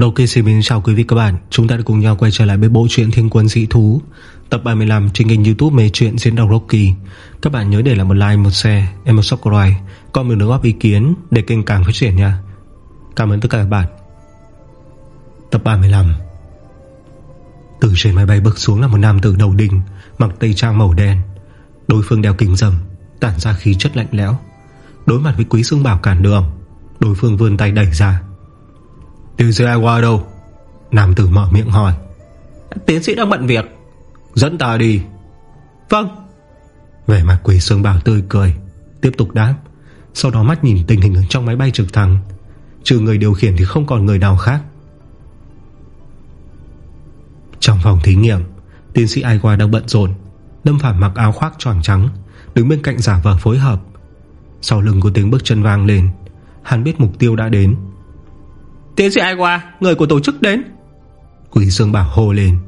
Đầu kia xin chào quý vị các bạn. Chúng ta đã cùng nhau quay trở lại với bộ truyện Thiên Quân Dị Thú Tập 35 trên kênh youtube mê chuyện diễn đọc Rocky. Các bạn nhớ để lại một like, một share, em một subscribe. Còn mình đóng góp ý kiến để kênh càng phát triển nha. Cảm ơn tất cả các bạn. Tập 35 Từ trên máy bay bước xuống là một nam tử đầu đình Mặc tây trang màu đen. Đối phương đeo kính dầm Tản ra khí chất lạnh lẽo. Đối mặt với quý xương bảo cản đường Đối phương vươn tay đẩy ra. Tiến sĩ ai qua đâu? Nam tử mở miệng hỏi. Tiến sĩ đang bận việc. Dẫn ta đi. Vâng. Về mặt quỷ sương bảo tươi cười Tiếp tục đáp. Sau đó mắt nhìn tình hình ở trong máy bay trực thăng. Trừ người điều khiển thì không còn người nào khác. Trong phòng thí nghiệm Tiến sĩ ai qua đang bận rộn. Lâm Phạm mặc áo khoác tròn trắng Đứng bên cạnh giả vờ phối hợp. Sau lưng có tiếng bước chân vang lên. Hắn biết mục tiêu đã đến Tiến sĩ ai qua Người của tổ chức đến. Quỷ Dương Bảo hô lên.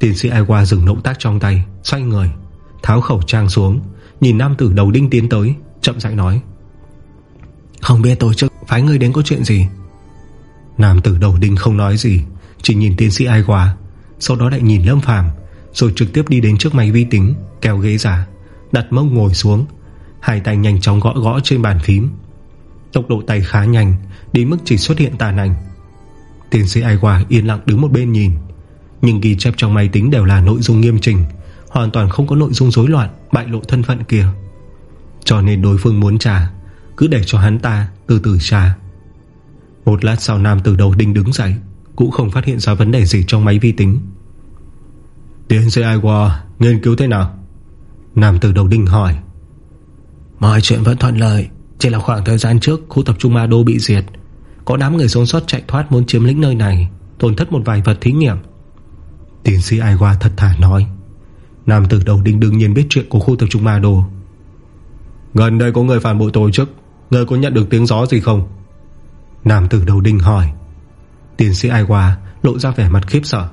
Tiến sĩ ai qua dừng động tác trong tay Xoay người Tháo khẩu trang xuống Nhìn nam tử đầu đinh tiến tới Chậm rãi nói. Không biết tổ chức phái người đến có chuyện gì. Nam tử đầu đinh không nói gì Chỉ nhìn tiến sĩ ai qua Sau đó lại nhìn Lâm Phàm Rồi trực tiếp đi đến trước máy vi tính Kéo ghế ra Đặt mông ngồi xuống Hai tay nhanh chóng gõ gõ trên bàn phím. Tốc độ tay khá nhanh Đến mức chỉ xuất hiện tàn ảnh Tiến sĩ ai yên lặng đứng một bên nhìn. Nhưng ghi chép trong máy tính đều là nội dung nghiêm trình Hoàn toàn không có nội dung rối loạn, Bại lộ thân phận kia. Cho nên đối phương muốn trả Cứ để cho hắn ta từ từ trả Một lát sau nam từ đầu đinh đứng dậy, Cũng không phát hiện ra vấn đề gì trong máy vi tính. Tiến sĩ ai Nghiên cứu thế nào? Nam từ đầu đinh hỏi. Mọi chuyện vẫn thuận lợi, Chỉ là khoảng thời gian trước Khu tập trung Ma Đô bị diệt có đám người sống sót chạy thoát muốn chiếm lĩnh nơi này, Tổn thất một vài vật thí nghiệm. Tiến sĩ Ai Hoa thật thả nói. Nam tử đầu đinh đương nhiên biết chuyện của khu tập trung Ma đồ Gần đây có người phản bội tổ chức, Người có nhận được tiếng gió gì không? Nam tử đầu đinh hỏi. Tiến sĩ Ai Hoa lộ ra vẻ mặt khiếp sợ.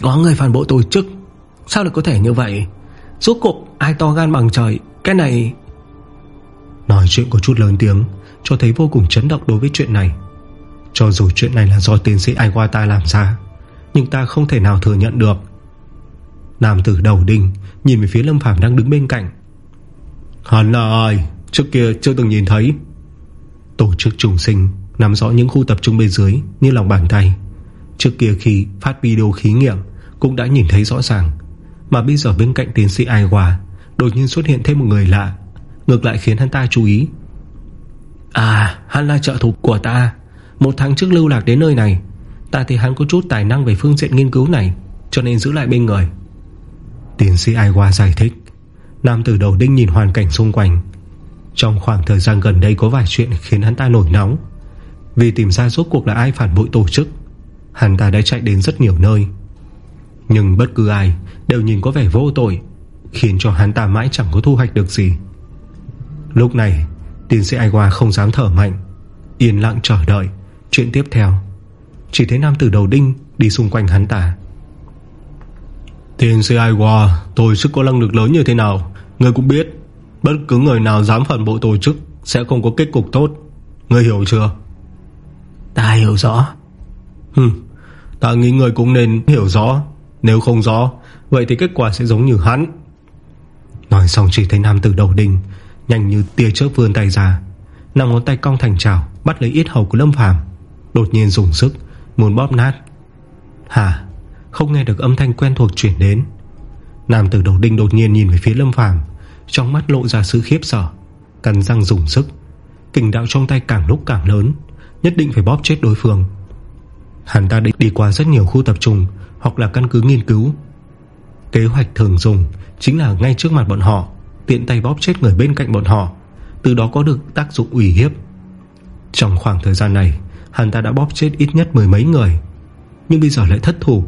Có người phản bội tổ chức? Sao lại có thể như vậy? Rốt cuộc ai to gan bằng trời, Cái này Nói chuyện có chút lớn tiếng cho thấy vô cùng chấn động đối với chuyện này. Cho dù chuyện này là do tiến sĩ Aiwata ta làm ra, Nhưng ta không thể nào thừa nhận được. Nam tử đầu đinh Nhìn về phía Lâm Phàm đang đứng bên cạnh. Hắn là ai? Trước kia chưa từng nhìn thấy. Tổ chức trùng sinh Nắm rõ những khu tập trung bên dưới Như lòng bàn tay. Trước kia khi phát video khí nghiệm Cũng đã nhìn thấy rõ ràng. Mà bây giờ bên cạnh tiến sĩ Aiwa Đột nhiên xuất hiện thêm một người lạ. Ngược lại khiến hắn ta chú ý À hắn là trợ thủ của ta. Một tháng trước lưu lạc đến nơi này, Ta thì hắn có chút tài năng về phương diện nghiên cứu này, Cho nên giữ lại bên người. Tiến sĩ Ai Hoa giải thích. Nam tử đầu đinh nhìn hoàn cảnh xung quanh. Trong khoảng thời gian gần đây Có vài chuyện khiến hắn ta nổi nóng. Vì tìm ra rốt cuộc là ai phản bội tổ chức, Hắn ta đã chạy đến rất nhiều nơi. Nhưng bất cứ ai Đều nhìn có vẻ vô tội, Khiến cho hắn ta mãi chẳng có thu hoạch được gì. Lúc này Tiến sĩ Ai Hoa không dám thở mạnh Yên lặng chờ đợi. Chuyện tiếp theo. Chỉ thấy nam tử đầu đinh đi xung quanh hắn ta. Tiến sĩ Ai Hoa Tôi sức có năng lực lớn như thế nào? Người cũng biết Bất cứ người nào dám phản bội tổ chức Sẽ không có kết cục tốt. Người hiểu chưa? Ta hiểu rõ. Hừm Ta nghĩ người cũng nên hiểu rõ. Nếu không rõ Vậy thì kết quả sẽ giống như hắn. Nói xong chỉ thấy nam tử đầu đinh Nhanh như tia chớp vươn tay ra. Nằm ngón tay cong thành trào Bắt lấy yết hầu của Lâm Phàm, Đột nhiên dùng sức, Muốn bóp nát. Hả Không nghe được âm thanh quen thuộc chuyển đến. Nam tử đầu đinh đột nhiên nhìn về phía Lâm Phàm, Trong mắt lộ ra sự khiếp sợ, Cắn răng dùng sức. Kình đạo trong tay càng lúc càng lớn, Nhất định phải bóp chết đối phương. Hắn ta định đi qua rất nhiều khu tập trung, Hoặc là căn cứ nghiên cứu. Kế hoạch thường dùng Chính là ngay trước mặt bọn họ. Tiện tay bóp chết người bên cạnh bọn họ, Từ đó có được tác dụng ủy hiếp. Trong khoảng thời gian này, Hắn ta đã bóp chết ít nhất mười mấy người, Nhưng bây giờ lại thất thủ.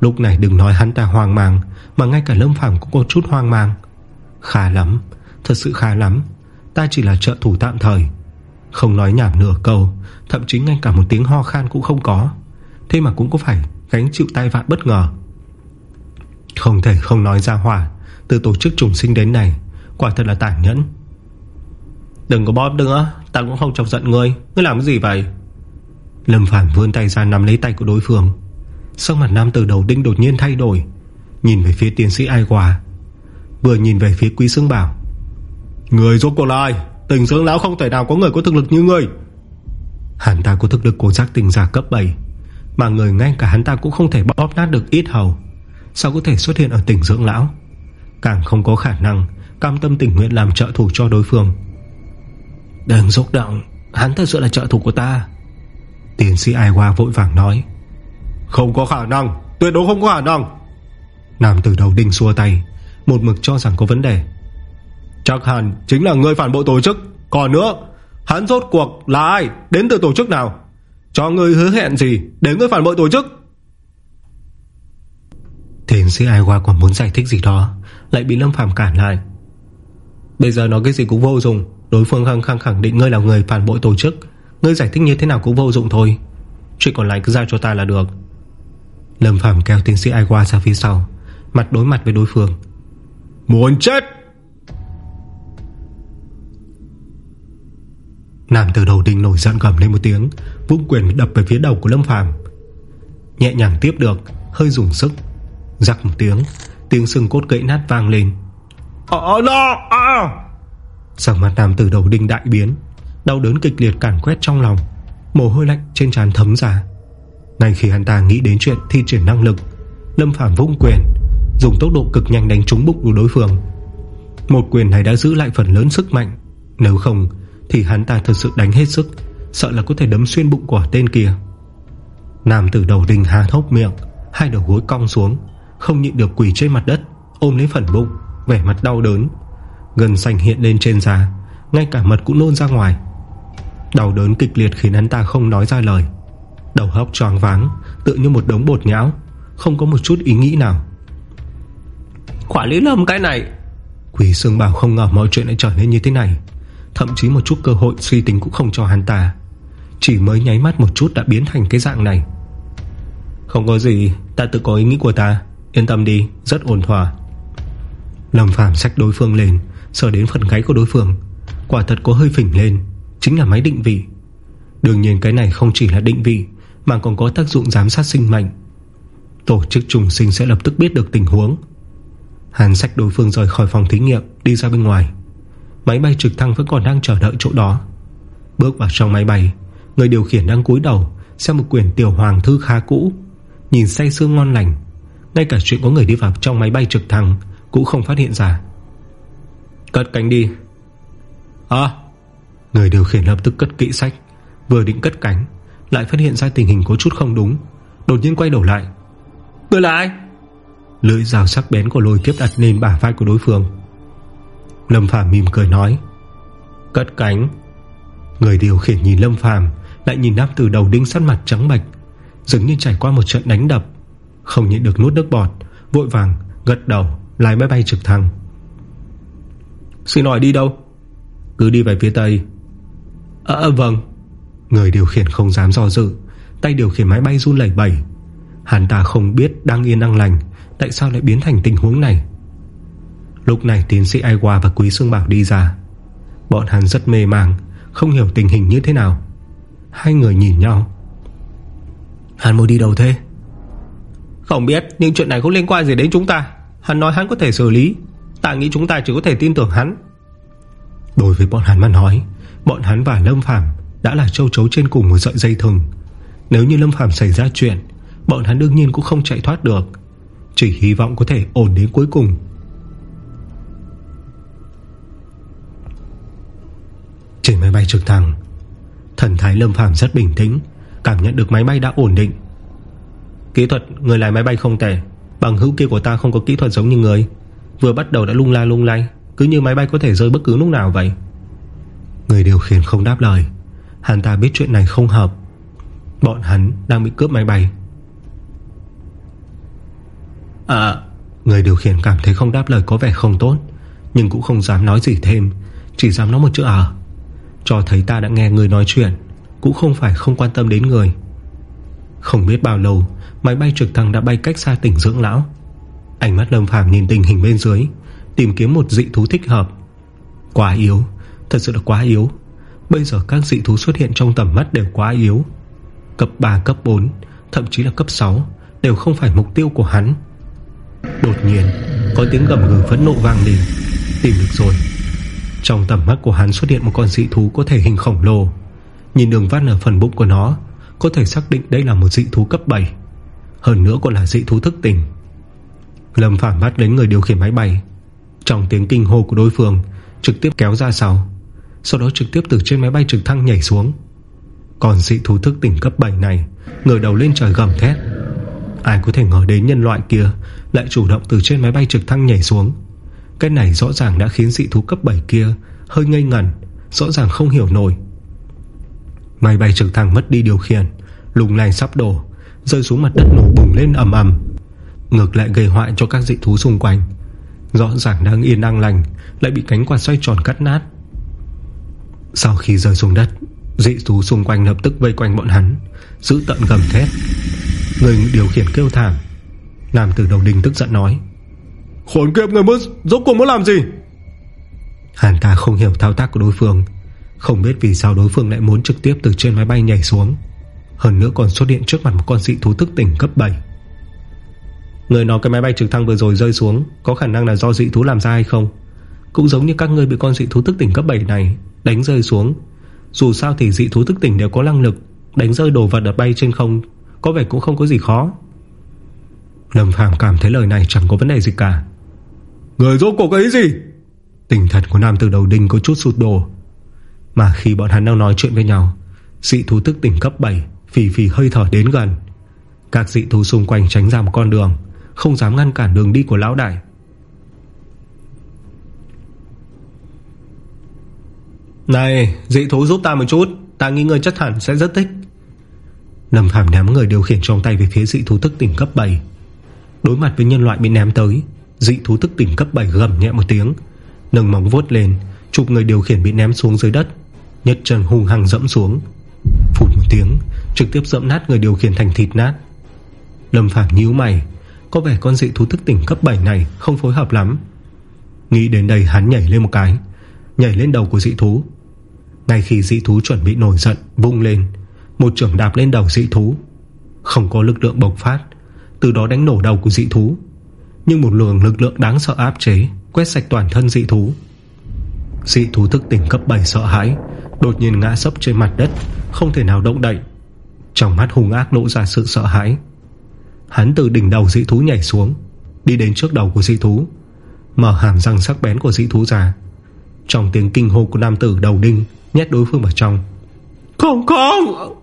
Lúc này đừng nói hắn ta hoang mang, Mà ngay cả Lâm Phàm cũng có chút hoang mang. Khá lắm, Thật sự khá lắm, Ta chỉ là trợ thủ tạm thời. Không nói nhảm nửa câu, Thậm chí ngay cả một tiếng ho khan cũng không có. Thế mà cũng có phải gánh chịu tai vạn bất ngờ. Không thể không nói ra hỏa từ tổ chức trùng sinh đến này Quả thật là tàn nhẫn. Đừng có bóp nữa, Ta cũng không chọc giận ngươi. Ngươi làm cái gì vậy? Lâm Phàm vươn tay ra nắm lấy tay của đối phương. Sau mặt nam từ đầu đinh đột nhiên thay đổi, Nhìn về phía tiến sĩ ai qua Vừa nhìn về phía quý xương bảo. Người rốt cuộc là ai? Tình dưỡng lão không thể nào có người có thực lực như người Hắn ta có thực lực của giác tình giả cấp 7 Mà người ngay cả hắn ta cũng không thể bóp nát được ít hầu. Sao có thể xuất hiện ở tỉnh dưỡng lão? Càng không có khả năng Cam tâm tình nguyện làm trợ thủ cho đối phương. Đừng xúc động Hắn thật sự là trợ thủ của ta. Tiến sĩ Ai Hoa vội vàng nói Không có khả năng Tuyệt đối không có khả năng. Nam từ đầu đinh xua tay Một mực cho rằng có vấn đề. Chắc hẳn chính là người phản bội tổ chức. Còn nữa Hắn rốt cuộc là ai? Đến từ tổ chức nào? Cho người hứa hẹn gì Để người phản bội tổ chức Tiến sĩ Ai Hoa còn muốn giải thích gì đó Lại bị Lâm Phàm cản lại. Bây giờ nói cái gì cũng vô dụng Đối phương khăng khăng khẳng định ngươi là người phản bội tổ chức. Ngươi giải thích như thế nào cũng vô dụng thôi. Chuyện còn lại cứ giao cho ta là được. Lâm Phàm kéo tiến sĩ Ai Hoa ra phía sau Mặt đối mặt với đối phương. Muốn chết! Nam từ đầu đinh nổi giận gầm lên một tiếng Vung quyền đập về phía đầu của Lâm Phàm. Nhẹ nhàng tiếp được Hơi dùng sức Rắc một tiếng Tiếng xương cốt gãy nát vang lên. Ờ no à. Sang mặt nam từ đầu đinh đại biến Đau đớn kịch liệt cản quét trong lòng Mồ hôi lạnh trên trán thấm ra. Ngay khi hắn ta nghĩ đến chuyện thi triển năng lực Lâm Phàm vung quyền Dùng tốc độ cực nhanh đánh trúng bụng của đối phương. Một quyền này đã giữ lại phần lớn sức mạnh Nếu không Thì hắn ta thật sự đánh hết sức Sợ là có thể đấm xuyên bụng của tên kia. Nam từ đầu đinh há thốc miệng Hai đầu gối cong xuống Không nhịn được quỷ trên mặt đất Ôm lấy phần bụng Vẻ mặt đau đớn. Gần xanh hiện lên trên da Ngay cả mật cũng nôn ra ngoài. Đau đớn kịch liệt khiến hắn ta không nói ra lời. Đầu hóc tròn váng Tự như một đống bột nhão Không có một chút ý nghĩ nào. Quả lý lâm cái này. Quỷ Sương Bảo không ngờ mọi chuyện lại trở nên như thế này. Thậm chí một chút cơ hội suy tính cũng không cho hắn ta. Chỉ mới nháy mắt một chút đã biến thành cái dạng này. Không có gì Ta tự có ý nghĩ của ta Yên tâm đi, Rất ổn thỏa Lâm Phàm sách đối phương lên, Sờ đến phần gáy của đối phương. Quả thật có hơi phỉnh lên, Chính là máy định vị. Đương nhiên cái này không chỉ là định vị, Mà còn có tác dụng giám sát sinh mệnh. Tổ chức trùng sinh sẽ lập tức biết được tình huống. Hàn sách đối phương rời khỏi phòng thí nghiệm, Đi ra bên ngoài. Máy bay trực thăng vẫn còn đang chờ đợi chỗ đó. Bước vào trong máy bay, Người điều khiển đang cúi đầu, Xem một quyển tiểu hoàng thư khá cũ. Nhìn say sương ngon lành ngay cả chuyện có người đi vào trong máy bay trực thăng Cũng không phát hiện ra. Cất cánh đi. À Người điều khiển lập tức cất kỹ sách, Vừa định cất cánh, Lại phát hiện ra tình hình có chút không đúng. Đột nhiên quay đầu lại. Người là ai? Lưỡi rào sắc bén của lôi kiếp đặt lên bả vai của đối phương. Lâm Phàm mỉm cười nói. Cất cánh. Người điều khiển nhìn Lâm Phàm, Lại nhìn nam từ đầu đinh sắt mặt trắng bạch Dường như trải qua một trận đánh đập. Không nhịn được nuốt nước bọt, Vội vàng gật đầu, lái máy bay trực thăng. Xin hỏi đi đâu? Cứ đi về phía tây. À vâng. Người điều khiển không dám do dự, Tay điều khiển máy bay run lẩy bẩy. Hắn ta không biết đang yên đang lành, Tại sao lại biến thành tình huống này? Lúc này tiến sĩ Ai Hoa và Quý Sương Bảo đi ra. Bọn hắn rất mê màng, Không hiểu tình hình như thế nào. Hai người nhìn nhau. Hắn muốn đi đâu thế? Không biết Nhưng chuyện này không liên quan gì đến chúng ta. Hắn nói hắn có thể xử lý. Ta nghĩ chúng ta chỉ có thể tin tưởng hắn. Đối với bọn hắn mà nói, Bọn hắn và Lâm Phàm Đã là châu chấu trên cùng một sợi dây thừng. Nếu như Lâm Phàm xảy ra chuyện, Bọn hắn đương nhiên cũng không chạy thoát được. Chỉ hy vọng có thể ổn đến cuối cùng. Trên máy bay trực thăng, Thần thái Lâm Phàm rất bình tĩnh, Cảm nhận được máy bay đã ổn định. Kỹ thuật, người lái máy bay không tệ. Bằng hữu kia của ta không có kỹ thuật giống như người. Vừa bắt đầu đã lung la lung lay, Cứ như máy bay có thể rơi bất cứ lúc nào vậy. Người điều khiển không đáp lời. Hắn ta biết chuyện này không hợp. Bọn hắn đang bị cướp máy bay. À Người điều khiển cảm thấy không đáp lời có vẻ không tốt, Nhưng cũng không dám nói gì thêm, Chỉ dám nói một chữ à. Cho thấy ta đã nghe người nói chuyện, Cũng không phải không quan tâm đến người. Không biết bao lâu, Máy bay trực thăng đã bay cách xa tỉnh dưỡng lão. Ánh mắt Lâm Phàm nhìn tình hình bên dưới, Tìm kiếm một dị thú thích hợp. Quá yếu, Thật sự là quá yếu. Bây giờ các dị thú xuất hiện trong tầm mắt đều quá yếu. Cấp 3 cấp 4 Thậm chí là cấp 6 Đều không phải mục tiêu của hắn. Đột nhiên, Có tiếng gầm gừ phẫn nộ vang lên. Tìm được rồi. Trong tầm mắt của hắn xuất hiện một con dị thú có thể hình khổng lồ. Nhìn đường văn ở phần bụng của nó có thể xác định đây là một dị thú cấp 7 Hơn nữa còn là dị thú thức tỉnh. Lâm phản bắt đến người điều khiển máy bay. Trong tiếng kinh hô của đối phương, Trực tiếp kéo ra sau Sau đó trực tiếp từ trên máy bay trực thăng nhảy xuống. Còn dị thú thức tỉnh cấp 7 này người đầu lên trời gầm thét. Ai có thể ngờ đến nhân loại kia Lại chủ động từ trên máy bay trực thăng nhảy xuống. Cái này rõ ràng đã khiến dị thú cấp 7 kia Hơi ngây ngẩn, Rõ ràng không hiểu nổi. Máy bay trực thăng mất đi điều khiển Lùng này sắp đổ Rơi xuống mặt đất nổ bùng lên ầm ầm. Ngược lại gây hoại cho các dị thú xung quanh. Rõ ràng đang yên đang lành Lại bị cánh quạt xoay tròn cắt nát. Sau khi rơi xuống đất Dị thú xung quanh lập tức vây quanh bọn hắn Giữ tận gầm thét. Người điều khiển kêu thảm. Nam tử đầu đình tức giận nói Khốn kiếp người mất, Rốt cuộc muốn làm gì? Hắn ta không hiểu thao tác của đối phương. Không biết vì sao đối phương lại muốn trực tiếp Từ trên máy bay nhảy xuống. Hơn nữa còn xuất hiện trước mặt một con dị thú thức tỉnh cấp 7 Người nói cái máy bay trực thăng vừa rồi rơi xuống Có khả năng là do dị thú làm ra hay không? Cũng giống như các người bị con dị thú thức tỉnh cấp 7 này Đánh rơi xuống. Dù sao thì dị thú thức tỉnh đều có năng lực Đánh rơi đồ vật ở bay trên không Có vẻ cũng không có gì khó. Lâm Phàm cảm thấy lời này chẳng có vấn đề gì cả. Người rốt cuộc ấy gì? Tinh thần của nam từ đầu đinh có chút sụt đổ mà khi bọn hắn đang nói chuyện với nhau, Dị thú thức tỉnh cấp 7 Phì phì hơi thở đến gần. Các dị thú xung quanh tránh ra một con đường, Không dám ngăn cản đường đi của lão đại. Này, dị thú giúp ta một chút, Ta nghĩ người chắc hẳn sẽ rất thích. Lâm Phàm ném người điều khiển trong tay Về phía dị thú thức tỉnh cấp 7 Đối mặt với nhân loại bị ném tới, Dị thú thức tỉnh cấp 7 gầm nhẹ một tiếng, Nâng móng vuốt lên, Chụp người điều khiển bị ném xuống dưới đất. Nhất chân hung hăng dẫm xuống. Phụt một tiếng, Trực tiếp dẫm nát người điều khiển thành thịt nát. Lâm Phàm nhíu mày, Có vẻ con dị thú thức tỉnh cấp 7 này Không phối hợp lắm. Nghĩ đến đây hắn nhảy lên một cái, Nhảy lên đầu của dị thú. Ngay khi dị thú chuẩn bị nổi giận, Vung lên, Một trưởng đạp lên đầu dị thú. Không có lực lượng bộc phát, Từ đó đánh nổ đầu của dị thú. Nhưng một lượng lực lượng đáng sợ áp chế, Quét sạch toàn thân dị thú. Dị thú thức tỉnh cấp 7 sợ hãi Đột nhiên ngã sấp trên mặt đất Không thể nào động đậy. Trong mắt hung ác lộ ra sự sợ hãi. Hắn từ đỉnh đầu dị thú nhảy xuống Đi đến trước đầu của dị thú Mở hàm răng sắc bén của dị thú ra. Trong tiếng kinh hô của nam tử đầu đinh Nhét đối phương vào trong. Không không!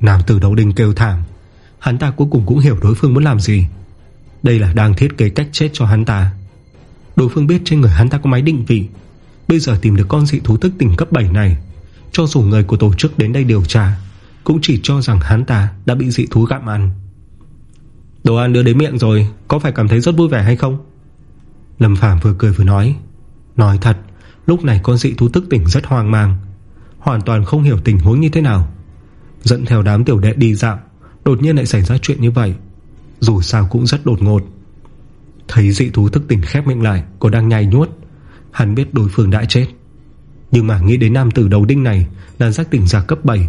Nam tử đầu đinh kêu thảm. Hắn ta cuối cùng cũng hiểu đối phương muốn làm gì. Đây là đang thiết kế cách chết cho hắn ta. Đối phương biết trên người hắn ta có máy định vị Bây giờ tìm được con dị thú thức tỉnh cấp 7 này. Cho dù người của tổ chức đến đây điều tra, Cũng chỉ cho rằng hắn ta đã bị dị thú gặm ăn. Đồ ăn đưa đến miệng rồi, Có phải cảm thấy rất vui vẻ hay không? Lâm Phàm vừa cười vừa nói. Nói thật, Lúc này con dị thú thức tỉnh rất hoang mang, Hoàn toàn không hiểu tình huống như thế nào. Dẫn theo đám tiểu đệ đi dạo, Đột nhiên lại xảy ra chuyện như vậy. Dù sao cũng rất đột ngột. Thấy dị thú thức tỉnh khép miệng lại, Cô đang nhai nhuốt Hắn biết đối phương đã chết. Nhưng mà nghĩ đến nam tử đầu đinh này Là giác tỉnh giả cấp 7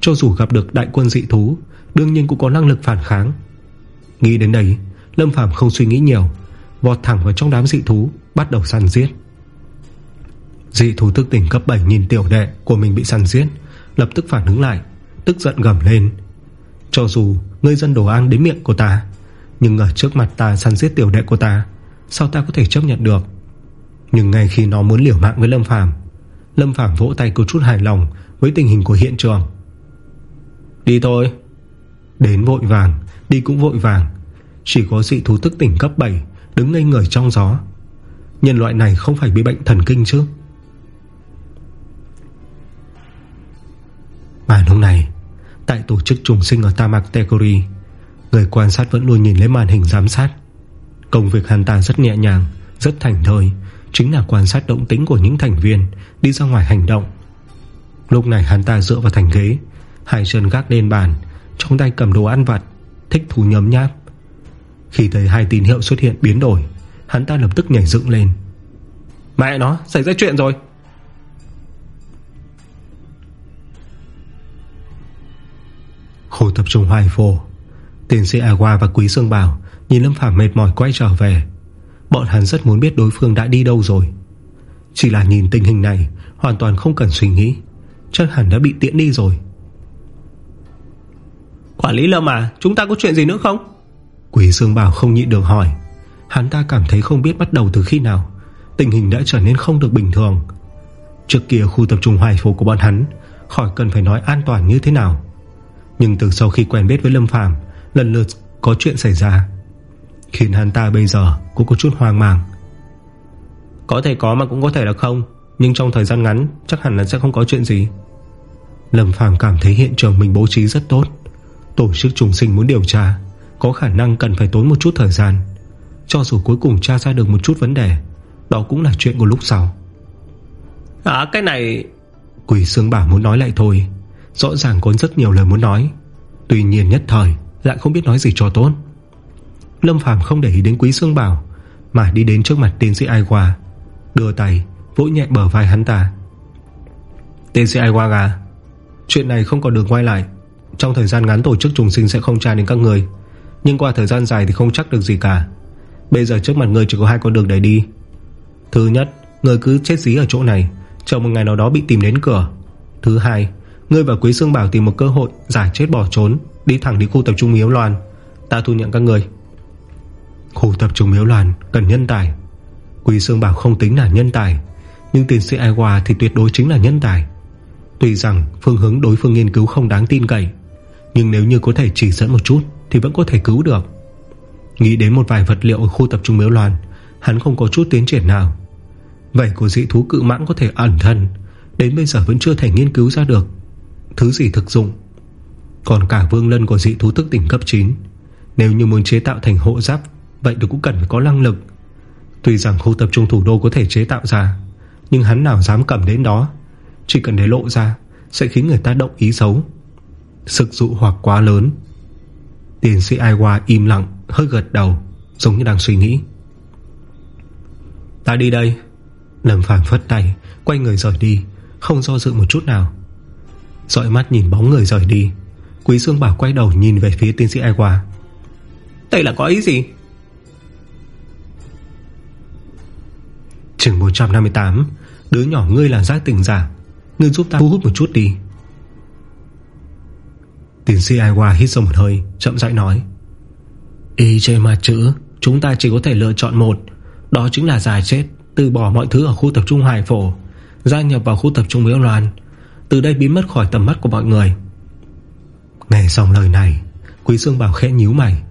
Cho dù gặp được đại quân dị thú Đương nhiên cũng có năng lực phản kháng. Nghĩ đến đấy, Lâm Phàm không suy nghĩ nhiều Vọt thẳng vào trong đám dị thú Bắt đầu săn giết. Dị thú thức tỉnh cấp 7 nhìn tiểu đệ Của mình bị săn giết Lập tức phản ứng lại Tức giận gầm lên. Cho dù ngươi dân đồ ăn đến miệng của ta Nhưng ở trước mặt ta săn giết tiểu đệ của ta Sao ta có thể chấp nhận được? Nhưng ngay khi nó muốn liều mạng với Lâm Phàm Lâm Phàm vỗ tay có chút hài lòng Với tình hình của hiện trường. Đi thôi. Đến vội vàng Đi cũng vội vàng. Chỉ có dị thú thức tỉnh cấp 7 Đứng ngây người trong gió. Nhân loại này không phải bị bệnh thần kinh chứ? Mà lúc này Tại tổ chức trùng sinh ở Tamak Tekori Người quan sát vẫn luôn nhìn lấy màn hình giám sát. Công việc hắn ta rất nhẹ nhàng Rất thành thơi Chính là quan sát động tính của những thành viên, Đi ra ngoài hành động. Lúc này hắn ta dựa vào thành ghế, Hai chân gác lên bàn, Trong tay cầm đồ ăn vặt, Thích thú nhấm nháp. Khi thấy hai tín hiệu xuất hiện biến đổi, Hắn ta lập tức nhảy dựng lên. Mẹ nó, xảy ra chuyện rồi. Khu tập trung hoài phổ Tiến sĩ Agua và Quý Sương Bảo Nhìn Lâm Phàm mệt mỏi quay trở về. Bọn hắn rất muốn biết đối phương đã đi đâu rồi. Chỉ là nhìn tình hình này Hoàn toàn không cần suy nghĩ. Chắc hẳn đã bị tiễn đi rồi. Quản lý Lâm à Chúng ta có chuyện gì nữa không? Quý Dương Bảo không nhịn được hỏi. Hắn ta cảm thấy không biết bắt đầu từ khi nào. Tình hình đã trở nên không được bình thường. Trước kia khu tập trung hoài phố của bọn hắn Khỏi cần phải nói an toàn như thế nào. Nhưng từ sau khi quen biết với Lâm Phàm Lần lượt có chuyện xảy ra Khiến hắn ta bây giờ cũng có chút hoang mang. Có thể có mà cũng có thể là không Nhưng trong thời gian ngắn Chắc hẳn là sẽ không có chuyện gì. Lâm Phàm cảm thấy hiện trường mình bố trí rất tốt. Tổ chức trùng sinh muốn điều tra Có khả năng cần phải tốn một chút thời gian. Cho dù cuối cùng tra ra được một chút vấn đề Đó cũng là chuyện của lúc sau. À cái này Quỷ Sương Bảo muốn nói lại thôi. Rõ ràng có rất nhiều lời muốn nói. Tuy nhiên nhất thời Lại không biết nói gì cho tốt Lâm Phàm không để ý đến Quý Sương Bảo, Mà đi đến trước mặt tiến sĩ Ai Hoa Đưa tay vỗ nhẹ bờ vai hắn ta. Tiến sĩ Ai Hoa à Chuyện này không còn đường quay lại. Trong thời gian ngắn tổ chức trùng sinh sẽ không tra đến các người Nhưng qua thời gian dài thì không chắc được gì cả. Bây giờ trước mặt người chỉ có hai con đường để đi. Thứ nhất Người cứ chết dí ở chỗ này, Chờ một ngày nào đó bị tìm đến cửa. Thứ hai, Ngươi và Quý Sương Bảo tìm một cơ hội Giải chết bỏ trốn, Đi thẳng đi khu tập trung Miếu Loan. Ta thu nhận các người Khu tập trung Miếu Loan cần nhân tài. Quý Sương Bảo không tính là nhân tài, Nhưng tiến sĩ Ai Hòa thì tuyệt đối chính là nhân tài. Tuy rằng phương hướng đối phương nghiên cứu không đáng tin cậy, Nhưng nếu như có thể chỉ dẫn một chút Thì vẫn có thể cứu được. Nghĩ đến một vài vật liệu ở khu tập trung Miếu Loan, Hắn không có chút tiến triển nào. Vậy của dị thú cự mãng có thể ẩn thân, Đến bây giờ vẫn chưa thể nghiên cứu ra được. Thứ gì thực dụng? Còn cả vương lân của dị thú thức tỉnh cấp 9 Nếu như muốn chế tạo thành hộ giáp Vậy thì cũng cần phải có năng lực. Tuy rằng khu tập trung thủ đô có thể chế tạo ra, Nhưng hắn nào dám cầm đến đó. Chỉ cần để lộ ra, Sẽ khiến người ta động ý xấu. Sức dụ hoặc quá lớn. Tiến sĩ Ai im lặng, Hơi gật đầu, Giống như đang suy nghĩ. Ta đi đây. Lâm Phàm phất tay, Quay người rời đi, Không do dự một chút nào. Dõi mắt nhìn bóng người rời đi. Quý Sương Bảo quay đầu nhìn về phía tiến sĩ Ai Đây là có ý gì? Trường 458 Đứa nhỏ ngươi là giác tình giả. Ngươi giúp ta thu hút một chút đi. Tiến sĩ Ai hít sâu một hơi, Chậm rãi nói. Ý trên mà chữ, Chúng ta chỉ có thể lựa chọn một. Đó chính là giải chết, từ bỏ mọi thứ ở khu tập trung Hải Phổ, Gia nhập vào khu tập trung mỹ Loan. Từ đây biến mất khỏi tầm mắt của mọi người. Nghe xong lời này, Quý Dương Bảo khẽ nhíu mày.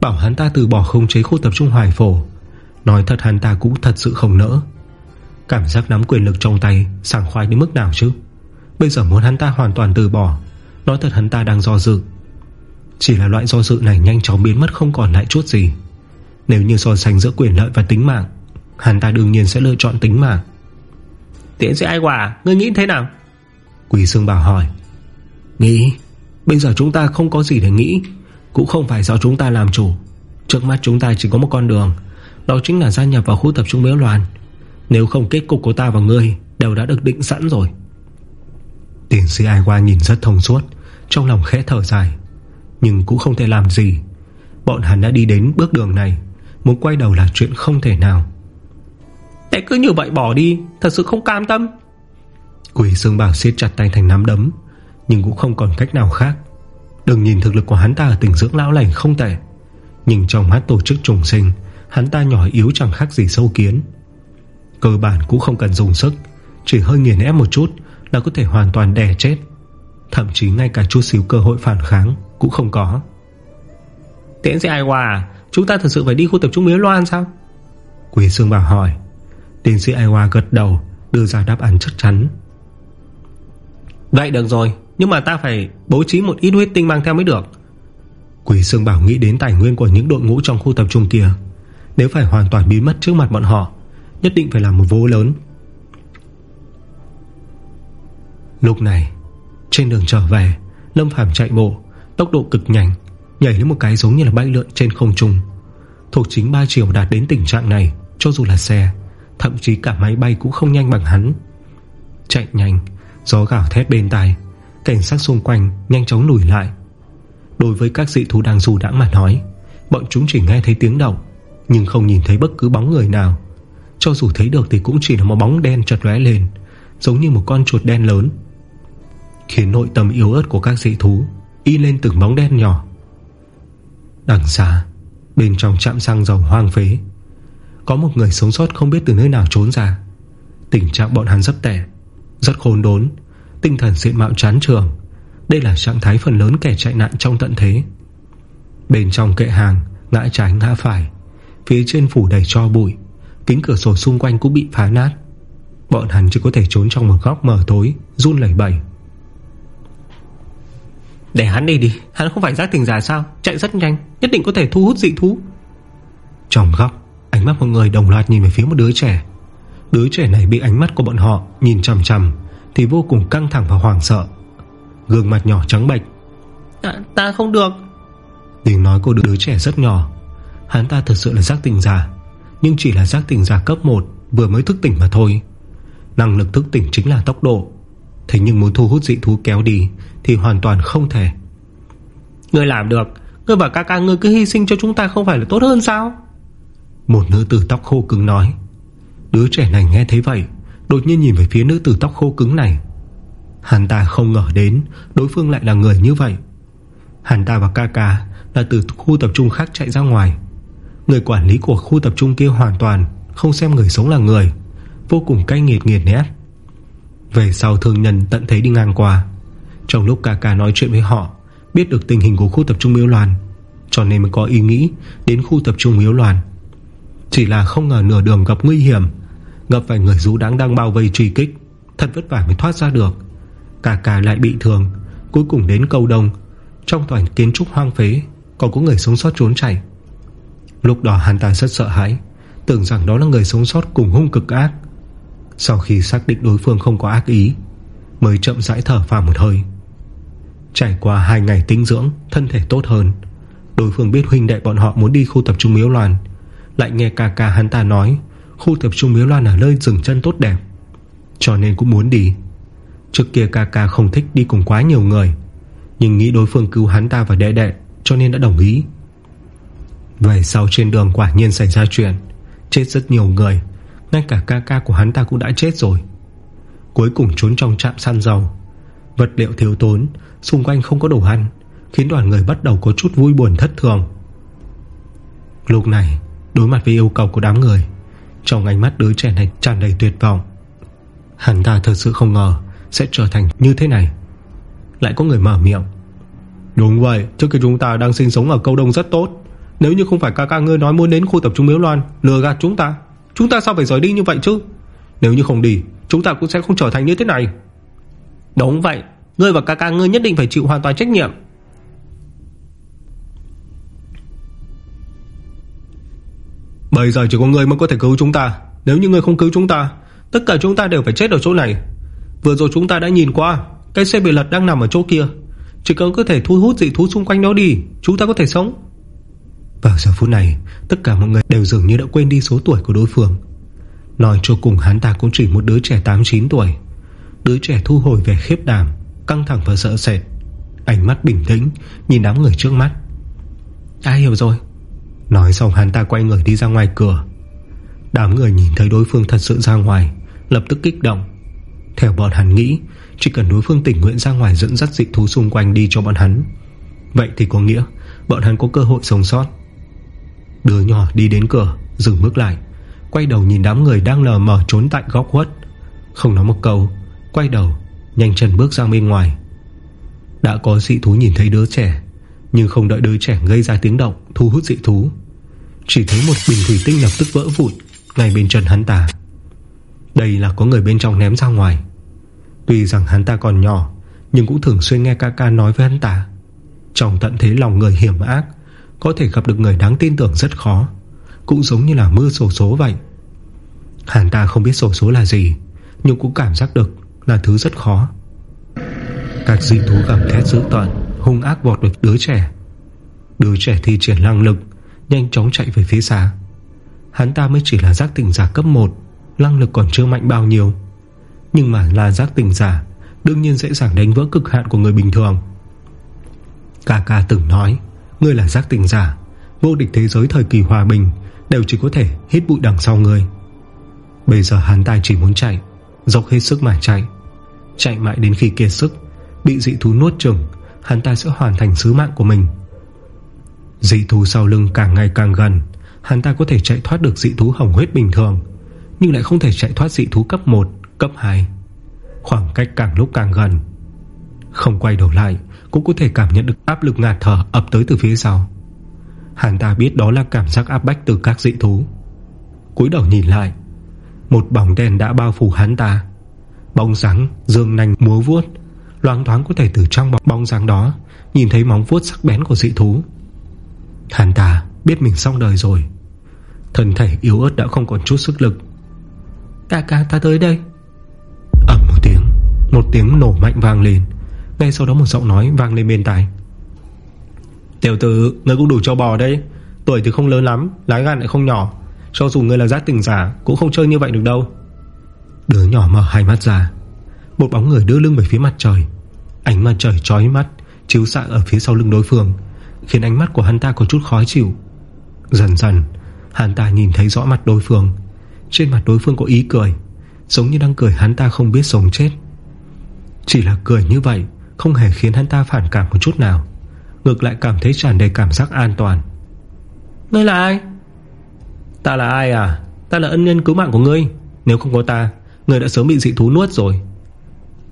Bảo hắn ta từ bỏ không chế khu tập trung Hải Phổ. Nói thật hắn ta cũng thật sự không nỡ. Cảm giác nắm quyền lực trong tay Sảng khoái đến mức nào chứ? Bây giờ muốn hắn ta hoàn toàn từ bỏ Nói thật hắn ta đang do dự. Chỉ là loại do dự này nhanh chóng biến mất không còn lại chút gì. Nếu như so sánh giữa quyền lợi và tính mạng Hắn ta đương nhiên sẽ lựa chọn tính mạng. Tiến sĩ ai quả Ngươi nghĩ thế nào? Quỷ Sương Bảo hỏi. Nghĩ Bây giờ chúng ta không có gì để nghĩ Cũng không phải do chúng ta làm chủ. Trước mắt chúng ta chỉ có một con đường Đó chính là gia nhập vào khu tập trung miếu loạn Nếu không kết cục của ta và ngươi Đều đã được định sẵn rồi. Tiến sĩ Ai Hoa nhìn rất thông suốt Trong lòng khẽ thở dài. Nhưng cũng không thể làm gì. Bọn hắn đã đi đến bước đường này Muốn quay đầu là chuyện không thể nào. Để cứ như vậy bỏ đi Thật sự không cam tâm. Quỷ Sương Bảo siết chặt tay thành nắm đấm Nhưng cũng không còn cách nào khác. Đừng nhìn thực lực của hắn ta ở tỉnh dưỡng lão lành không tệ Nhưng trong mắt tổ chức trùng sinh Hắn ta nhỏ yếu chẳng khác gì sâu kiến. Cơ bản cũng không cần dùng sức Chỉ hơi nghiền ép một chút Là có thể hoàn toàn đè chết. Thậm chí ngay cả chút xíu cơ hội phản kháng Cũng không có. Tiễn sĩ Ai Hòa Chúng ta thật sự phải đi khu tập trung miếu loan sao? Quỷ Sương Bảo hỏi. Tiến sĩ Ai Hoa gật đầu Đưa ra đáp án chắc chắn. Vậy được rồi Nhưng mà ta phải bố trí một ít huyết tinh mang theo mới được. Quỷ Sương Bảo nghĩ đến tài nguyên của những đội ngũ trong khu tập trung kia nếu phải hoàn toàn biến mất trước mặt bọn họ, Nhất định phải làm một vô lớn. Lúc này, Trên đường trở về, Lâm Phàm chạy bộ, Tốc độ cực nhanh, Nhảy lên một cái giống như là bay lượn trên không trung. Thuộc chính ba chiều đạt đến tình trạng này, Cho dù là xe, Thậm chí cả máy bay cũng không nhanh bằng hắn. Chạy nhanh, Gió gào thét bên tai, Cảnh sát xung quanh nhanh chóng lùi lại. Đối với các dị thú đang dù đã mà nói, Bọn chúng chỉ nghe thấy tiếng động. Nhưng không nhìn thấy bất cứ bóng người nào. Cho dù thấy được thì cũng chỉ là một bóng đen chật lóe lên, Giống như một con chuột đen lớn, Khiến nội tâm yếu ớt của các dị thú Y lên từng bóng đen nhỏ. Đằng xa, Bên trong trạm xăng dầu hoang phế, Có một người sống sót không biết từ nơi nào trốn ra. Tình trạng bọn hắn rất tệ, Rất khôn đốn, Tinh thần diện mạo chán trường Đây là trạng thái phần lớn kẻ chạy nạn trong tận thế. Bên trong kệ hàng, Ngã trái ngã phải Phía trên phủ đầy cho bụi Kính cửa sổ xung quanh cũng bị phá nát. Bọn hắn chỉ có thể trốn trong một góc mờ tối Run lẩy bẩy. Để hắn đi đi Hắn không phải giác tình giả sao? Chạy rất nhanh Nhất định có thể thu hút dị thú. Trong góc Ánh mắt một người đồng loạt nhìn về phía một đứa trẻ. Đứa trẻ này bị ánh mắt của bọn họ Nhìn chằm chằm Thì vô cùng căng thẳng và hoảng sợ. Gương mặt nhỏ trắng bệch. À, Ta không được. Tiếng nói của đứa trẻ rất nhỏ Hắn ta thật sự là giác tỉnh giả Nhưng chỉ là giác tỉnh giả cấp 1 Vừa mới thức tỉnh mà thôi. Năng lực thức tỉnh chính là tốc độ. Thế nhưng muốn thu hút dị thú kéo đi Thì hoàn toàn không thể. Ngươi làm được. Ngươi và ca ca ngươi cứ hy sinh cho chúng ta không phải là tốt hơn sao? Một nữ tử tóc khô cứng nói. Đứa trẻ này nghe thấy vậy Đột nhiên nhìn về phía nữ tử tóc khô cứng này. Hắn ta không ngờ đến Đối phương lại là người như vậy. Hắn ta và ca ca Là từ khu tập trung khác chạy ra ngoài Người quản lý của khu tập trung kia hoàn toàn Không xem người sống là người, Vô cùng cay nghiệt nghiệt nét Về sau thương nhân tận thấy đi ngang qua. Trong lúc ca ca nói chuyện với họ, Biết được tình hình của khu tập trung miếu loàn, Cho nên mới có ý nghĩ Đến khu tập trung miếu loàn. Chỉ là không ngờ nửa đường gặp nguy hiểm, Gặp phải người rú đáng đang bao vây truy kích, Thật vất vả mới thoát ra được. Cả cả lại bị thương, Cuối cùng đến câu đông. Trong toàn kiến trúc hoang phế, Còn có người sống sót trốn chạy. Lúc đó hắn ta rất sợ hãi, Tưởng rằng đó là người sống sót cùng hung cực ác. Sau khi xác định đối phương không có ác ý, Mới chậm rãi thở vào một hơi. Trải qua hai ngày tinh dưỡng, Thân thể tốt hơn, Đối phương biết huynh đệ bọn họ muốn đi khu tập trung miếu loàn Lại nghe ca ca hắn ta nói, Khu tập trung miếu loan ở nơi dừng chân tốt đẹp, Cho nên cũng muốn đi. Trước kia ca ca không thích đi cùng quá nhiều người, Nhưng nghĩ đối phương cứu hắn ta và đệ đệ, Cho nên đã đồng ý. Về sau trên đường quả nhiên xảy ra chuyện. Chết rất nhiều người. Ngay cả ca ca của hắn ta cũng đã chết rồi. Cuối cùng trốn trong trạm săn dầu. Vật liệu thiếu tốn, Xung quanh không có đồ ăn, Khiến đoàn người bắt đầu có chút vui buồn thất thường. Lúc này, Đối mặt với yêu cầu của đám người, trong ánh mắt đứa trẻ này tràn đầy tuyệt vọng. Hắn ta thật sự không ngờ Sẽ trở thành như thế này. Lại có người mở miệng. Đúng vậy, Trước khi chúng ta đang sinh sống ở câu đông rất tốt. Nếu như không phải ca ca ngươi nói muốn đến khu tập trung miếu loan Lừa gạt chúng ta Chúng ta sao phải rời đi như vậy chứ? Nếu như không đi Chúng ta cũng sẽ không trở thành như thế này. Đúng vậy Ngươi và ca ca ngươi nhất định phải chịu hoàn toàn trách nhiệm. Bây giờ chỉ có người mới có thể cứu chúng ta. Nếu như người không cứu chúng ta Tất cả chúng ta đều phải chết ở chỗ này. Vừa rồi chúng ta đã nhìn qua Cái xe bị lật đang nằm ở chỗ kia. Chỉ cần có thể thu hút dị thú xung quanh nó đi Chúng ta có thể sống vào giờ phút này, Tất cả mọi người đều dường như đã quên đi số tuổi của đối phương. Nói cho cùng, hắn ta cũng chỉ một đứa trẻ 8-9 tuổi. Đứa trẻ thu hồi về khiếp đảm, Căng thẳng và sợ sệt. Ánh mắt bình tĩnh, Nhìn đám người trước mắt. Ta hiểu rồi. Nói xong, hắn ta quay người đi ra ngoài cửa. Đám người nhìn thấy đối phương thật sự ra ngoài, Lập tức kích động. Theo bọn hắn nghĩ, Chỉ cần đối phương tình nguyện ra ngoài dẫn dắt dị thú xung quanh đi cho bọn hắn. Vậy thì có nghĩa, Bọn hắn có cơ hội sống sót. Đứa nhỏ đi đến cửa, Dừng bước lại. Quay đầu nhìn đám người đang lờ mờ trốn tại góc khuất. Không nói một câu, Quay đầu, Nhanh chân bước ra bên ngoài. Đã có dị thú nhìn thấy đứa trẻ, Nhưng không đợi đứa trẻ gây ra tiếng động, Thu hút dị thú. Chỉ thấy một bình thủy tinh lập tức vỡ vụn Ngay bên chân hắn ta. Đây là có người bên trong ném ra ngoài. Tuy rằng hắn ta còn nhỏ, Nhưng cũng thường xuyên nghe ca ca nói với hắn ta. Trong tận thế lòng người hiểm ác có thể gặp được người đáng tin tưởng rất khó. Cũng giống như là mưa sổ số vậy. Hắn ta không biết sổ số là gì, Nhưng cũng cảm giác được Là thứ rất khó. Các dị thú gầm thét dữ tận Hung ác vọt được đứa trẻ. Đứa trẻ thi triển năng lực, Nhanh chóng chạy về phía xa. Hắn ta mới chỉ là giác tỉnh giả cấp 1 Năng lực còn chưa mạnh bao nhiêu. Nhưng mà là giác tỉnh giả, Đương nhiên dễ dàng đánh vỡ cực hạn của người bình thường. Cà ca từng nói Ngươi là giác tình giả. Vô địch thế giới thời kỳ hòa bình Đều chỉ có thể hít bụi đằng sau ngươi. Bây giờ hắn ta chỉ muốn chạy, Dốc hết sức mà chạy. Chạy mãi đến khi kiệt sức, Bị dị thú nuốt chừng Hắn ta sẽ hoàn thành sứ mạng của mình. Dị thú sau lưng càng ngày càng gần, Hắn ta có thể chạy thoát được dị thú hồng huyết bình thường, Nhưng lại không thể chạy thoát dị thú cấp 1 Cấp 2 Khoảng cách càng lúc càng gần không quay đầu lại Cũng có thể cảm nhận được áp lực ngạt thở ập tới từ phía sau. Hắn ta biết đó là cảm giác áp bách từ các dị thú. Cúi đầu nhìn lại Một bóng đèn đã bao phủ hắn ta. Bóng rắn dương nành múa vuốt Loáng thoáng có thể từ trong bóng, bóng rắn đó Nhìn thấy móng vuốt sắc bén của dị thú. Hắn ta biết mình xong đời rồi. Thân thể yếu ớt đã không còn chút sức lực. Ca ca ta tới đây. Ẩm một tiếng Một tiếng nổ mạnh vang lên. Ngay sau đó một giọng nói vang lên bên tai. Tiểu tử, Ngươi cũng đủ cho bò đây Tuổi thì không lớn lắm Lái gan lại không nhỏ. Cho dù ngươi là giác tình giả, Cũng không chơi như vậy được đâu. Đứa nhỏ mở hai mắt ra. Một bóng người đưa lưng về phía mặt trời. Ánh mặt trời trói mắt, Chiếu xạ ở phía sau lưng đối phương, Khiến ánh mắt của hắn ta có chút khó chịu. Dần dần, Hắn ta nhìn thấy rõ mặt đối phương. Trên mặt đối phương có ý cười, Giống như đang cười hắn ta không biết sống chết. Chỉ là cười như vậy không hề khiến hắn ta phản cảm một chút nào. Ngược lại cảm thấy tràn đầy cảm giác an toàn. Ngươi là ai? Ta là ai à? Ta là ân nhân cứu mạng của ngươi. Nếu không có ta Ngươi đã sớm bị dị thú nuốt rồi.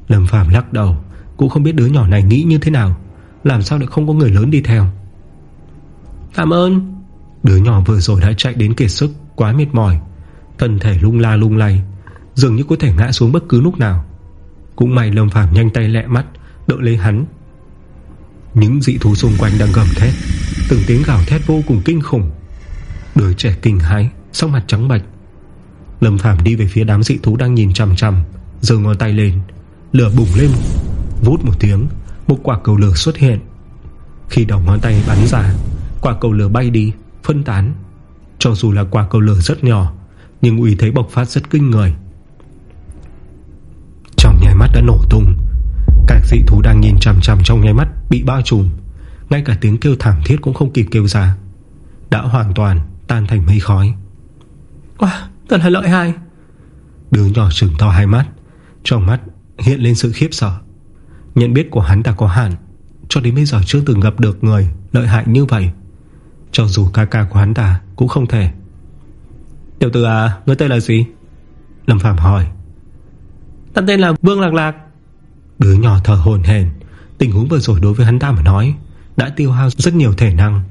Lâm Phàm lắc đầu Cũng không biết đứa nhỏ này nghĩ như thế nào. Làm sao lại không có người lớn đi theo? Cảm ơn. Đứa nhỏ vừa rồi đã chạy đến kiệt sức Quá mệt mỏi. Thân thể lung la lung lay Dường như có thể ngã xuống bất cứ lúc nào. Cũng may Lâm Phàm nhanh tay lẹ mắt Đỡ lấy hắn. Những dị thú xung quanh đang gầm thét, Từng tiếng gào thét vô cùng kinh khủng. Đứa trẻ kinh hãi, Sắc mặt trắng bạch. Lâm Phàm đi về phía đám dị thú đang nhìn chằm chằm, Giơ ngón tay lên, Lửa bùng lên, Vút một tiếng, Một quả cầu lửa xuất hiện. Khi đầu ngón tay bắn ra, Quả cầu lửa bay đi, Phân tán. Cho dù là quả cầu lửa rất nhỏ, Nhưng uy thế bộc phát rất kinh người. Trong nhảy mắt đã nổ tung các dị thú đang nhìn chằm chằm trong nhai mắt Bị bao trùm. Ngay cả tiếng kêu thảm thiết cũng không kịp kêu ra. Đã hoàn toàn tan thành mây khói. Wow, thật là lợi hại. Đứa nhỏ trừng to hai mắt Trong mắt hiện lên sự khiếp sợ. Nhận biết của hắn ta có hạn Cho đến bây giờ chưa từng gặp được người Lợi hại như vậy. Cho dù ca ca của hắn ta cũng không thể. Tiểu tử à Ngươi tên là gì? Lâm Phạm hỏi. Ta tên là Vương Lạc Lạc Đứa nhỏ thở hồn hển. Tình huống vừa rồi đối với hắn ta mà nói, Đã tiêu hao rất nhiều thể năng.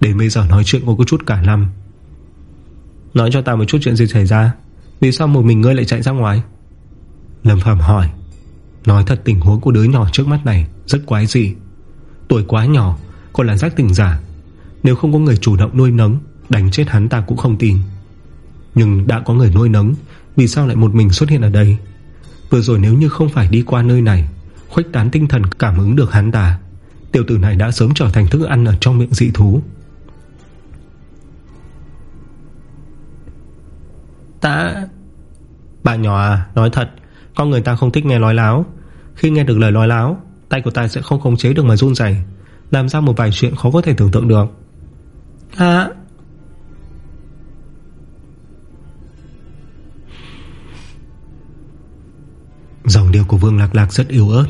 Đến bây giờ nói chuyện cũng có chút cả năm. Nói cho ta một chút chuyện gì xảy ra? Vì sao một mình ngươi lại chạy ra ngoài? Lâm Phạm hỏi. Nói thật tình huống của đứa nhỏ trước mắt này Rất quái dị. Tuổi quá nhỏ, còn là giác tình giả. Nếu không có người chủ động nuôi nấng, Đánh chết hắn ta cũng không tin. Nhưng đã có người nuôi nấng, Vì sao lại một mình xuất hiện ở đây? Vừa rồi nếu như không phải đi qua nơi này Khuếch tán tinh thần cảm ứng được hắn ta Tiểu tử này đã sớm trở thành thức ăn Ở trong miệng dị thú. Ta Bạn nhỏ à Nói thật Con người ta không thích nghe nói láo. Khi nghe được lời nói láo Tay của ta sẽ không khống chế được mà run dày Làm ra một vài chuyện khó có thể tưởng tượng được. À Dòng điệu của Vương Lạc Lạc rất yếu ớt.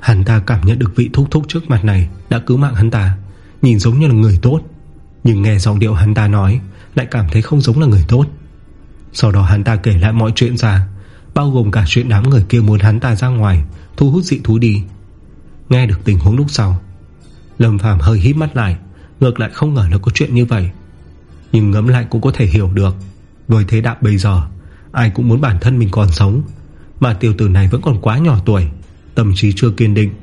Hắn ta cảm nhận được vị thúc thúc trước mặt này Đã cứu mạng hắn ta, Nhìn giống như là người tốt. Nhưng nghe giọng điệu hắn ta nói, Lại cảm thấy không giống là người tốt. Sau đó hắn ta kể lại mọi chuyện ra, Bao gồm cả chuyện đám người kia muốn hắn ta ra ngoài, Thu hút dị thú đi. Nghe được tình huống lúc sau, Lâm Phàm hơi hít mắt lại, Ngược lại không ngờ là có chuyện như vậy. Nhưng ngấm lại cũng có thể hiểu được Với thế đạo bây giờ, Ai cũng muốn bản thân mình còn sống. Mà tiểu tử này vẫn còn quá nhỏ tuổi, Tâm trí chưa kiên định.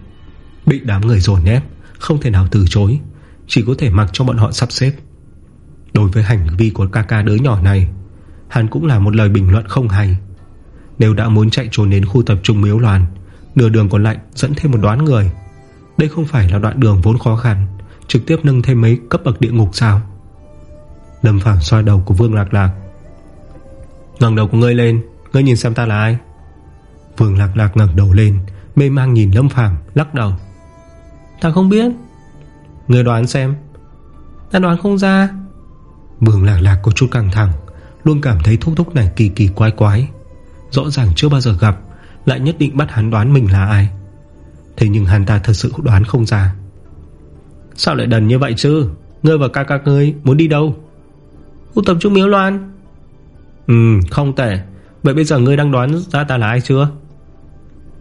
Bị đám người dồn ép, Không thể nào từ chối, Chỉ có thể mặc cho bọn họ sắp xếp. Đối với hành vi của ca ca đứa nhỏ này, Hắn cũng là một lời bình luận không hay. Nếu đã muốn chạy trốn đến khu tập trung miếu loàn, Nửa đường còn lại dẫn thêm một đoán người. Đây không phải là đoạn đường vốn khó khăn, Trực tiếp nâng thêm mấy cấp bậc địa ngục sao? Lâm Phạm xoa đầu của Vương Lạc Lạc. Ngẩng đầu của ngươi lên, Ngươi nhìn xem ta là ai? Vương Lạc Lạc ngẩng đầu lên Mê mang nhìn Lâm Phàm lắc đầu. Ta không biết. Người đoán xem. Ta đoán không ra. Vương lạc lạc có chút căng thẳng Luôn cảm thấy thúc thúc này kỳ kỳ quái quái. Rõ ràng chưa bao giờ gặp Lại nhất định bắt hắn đoán mình là ai. Thế nhưng hắn ta thật sự đoán không ra. Sao lại đần như vậy chứ? Ngươi và ca ca ngươi muốn đi đâu? Khu tập trung miếu loan. Ừ không tệ. Vậy bây giờ ngươi đang đoán ra ta là ai chưa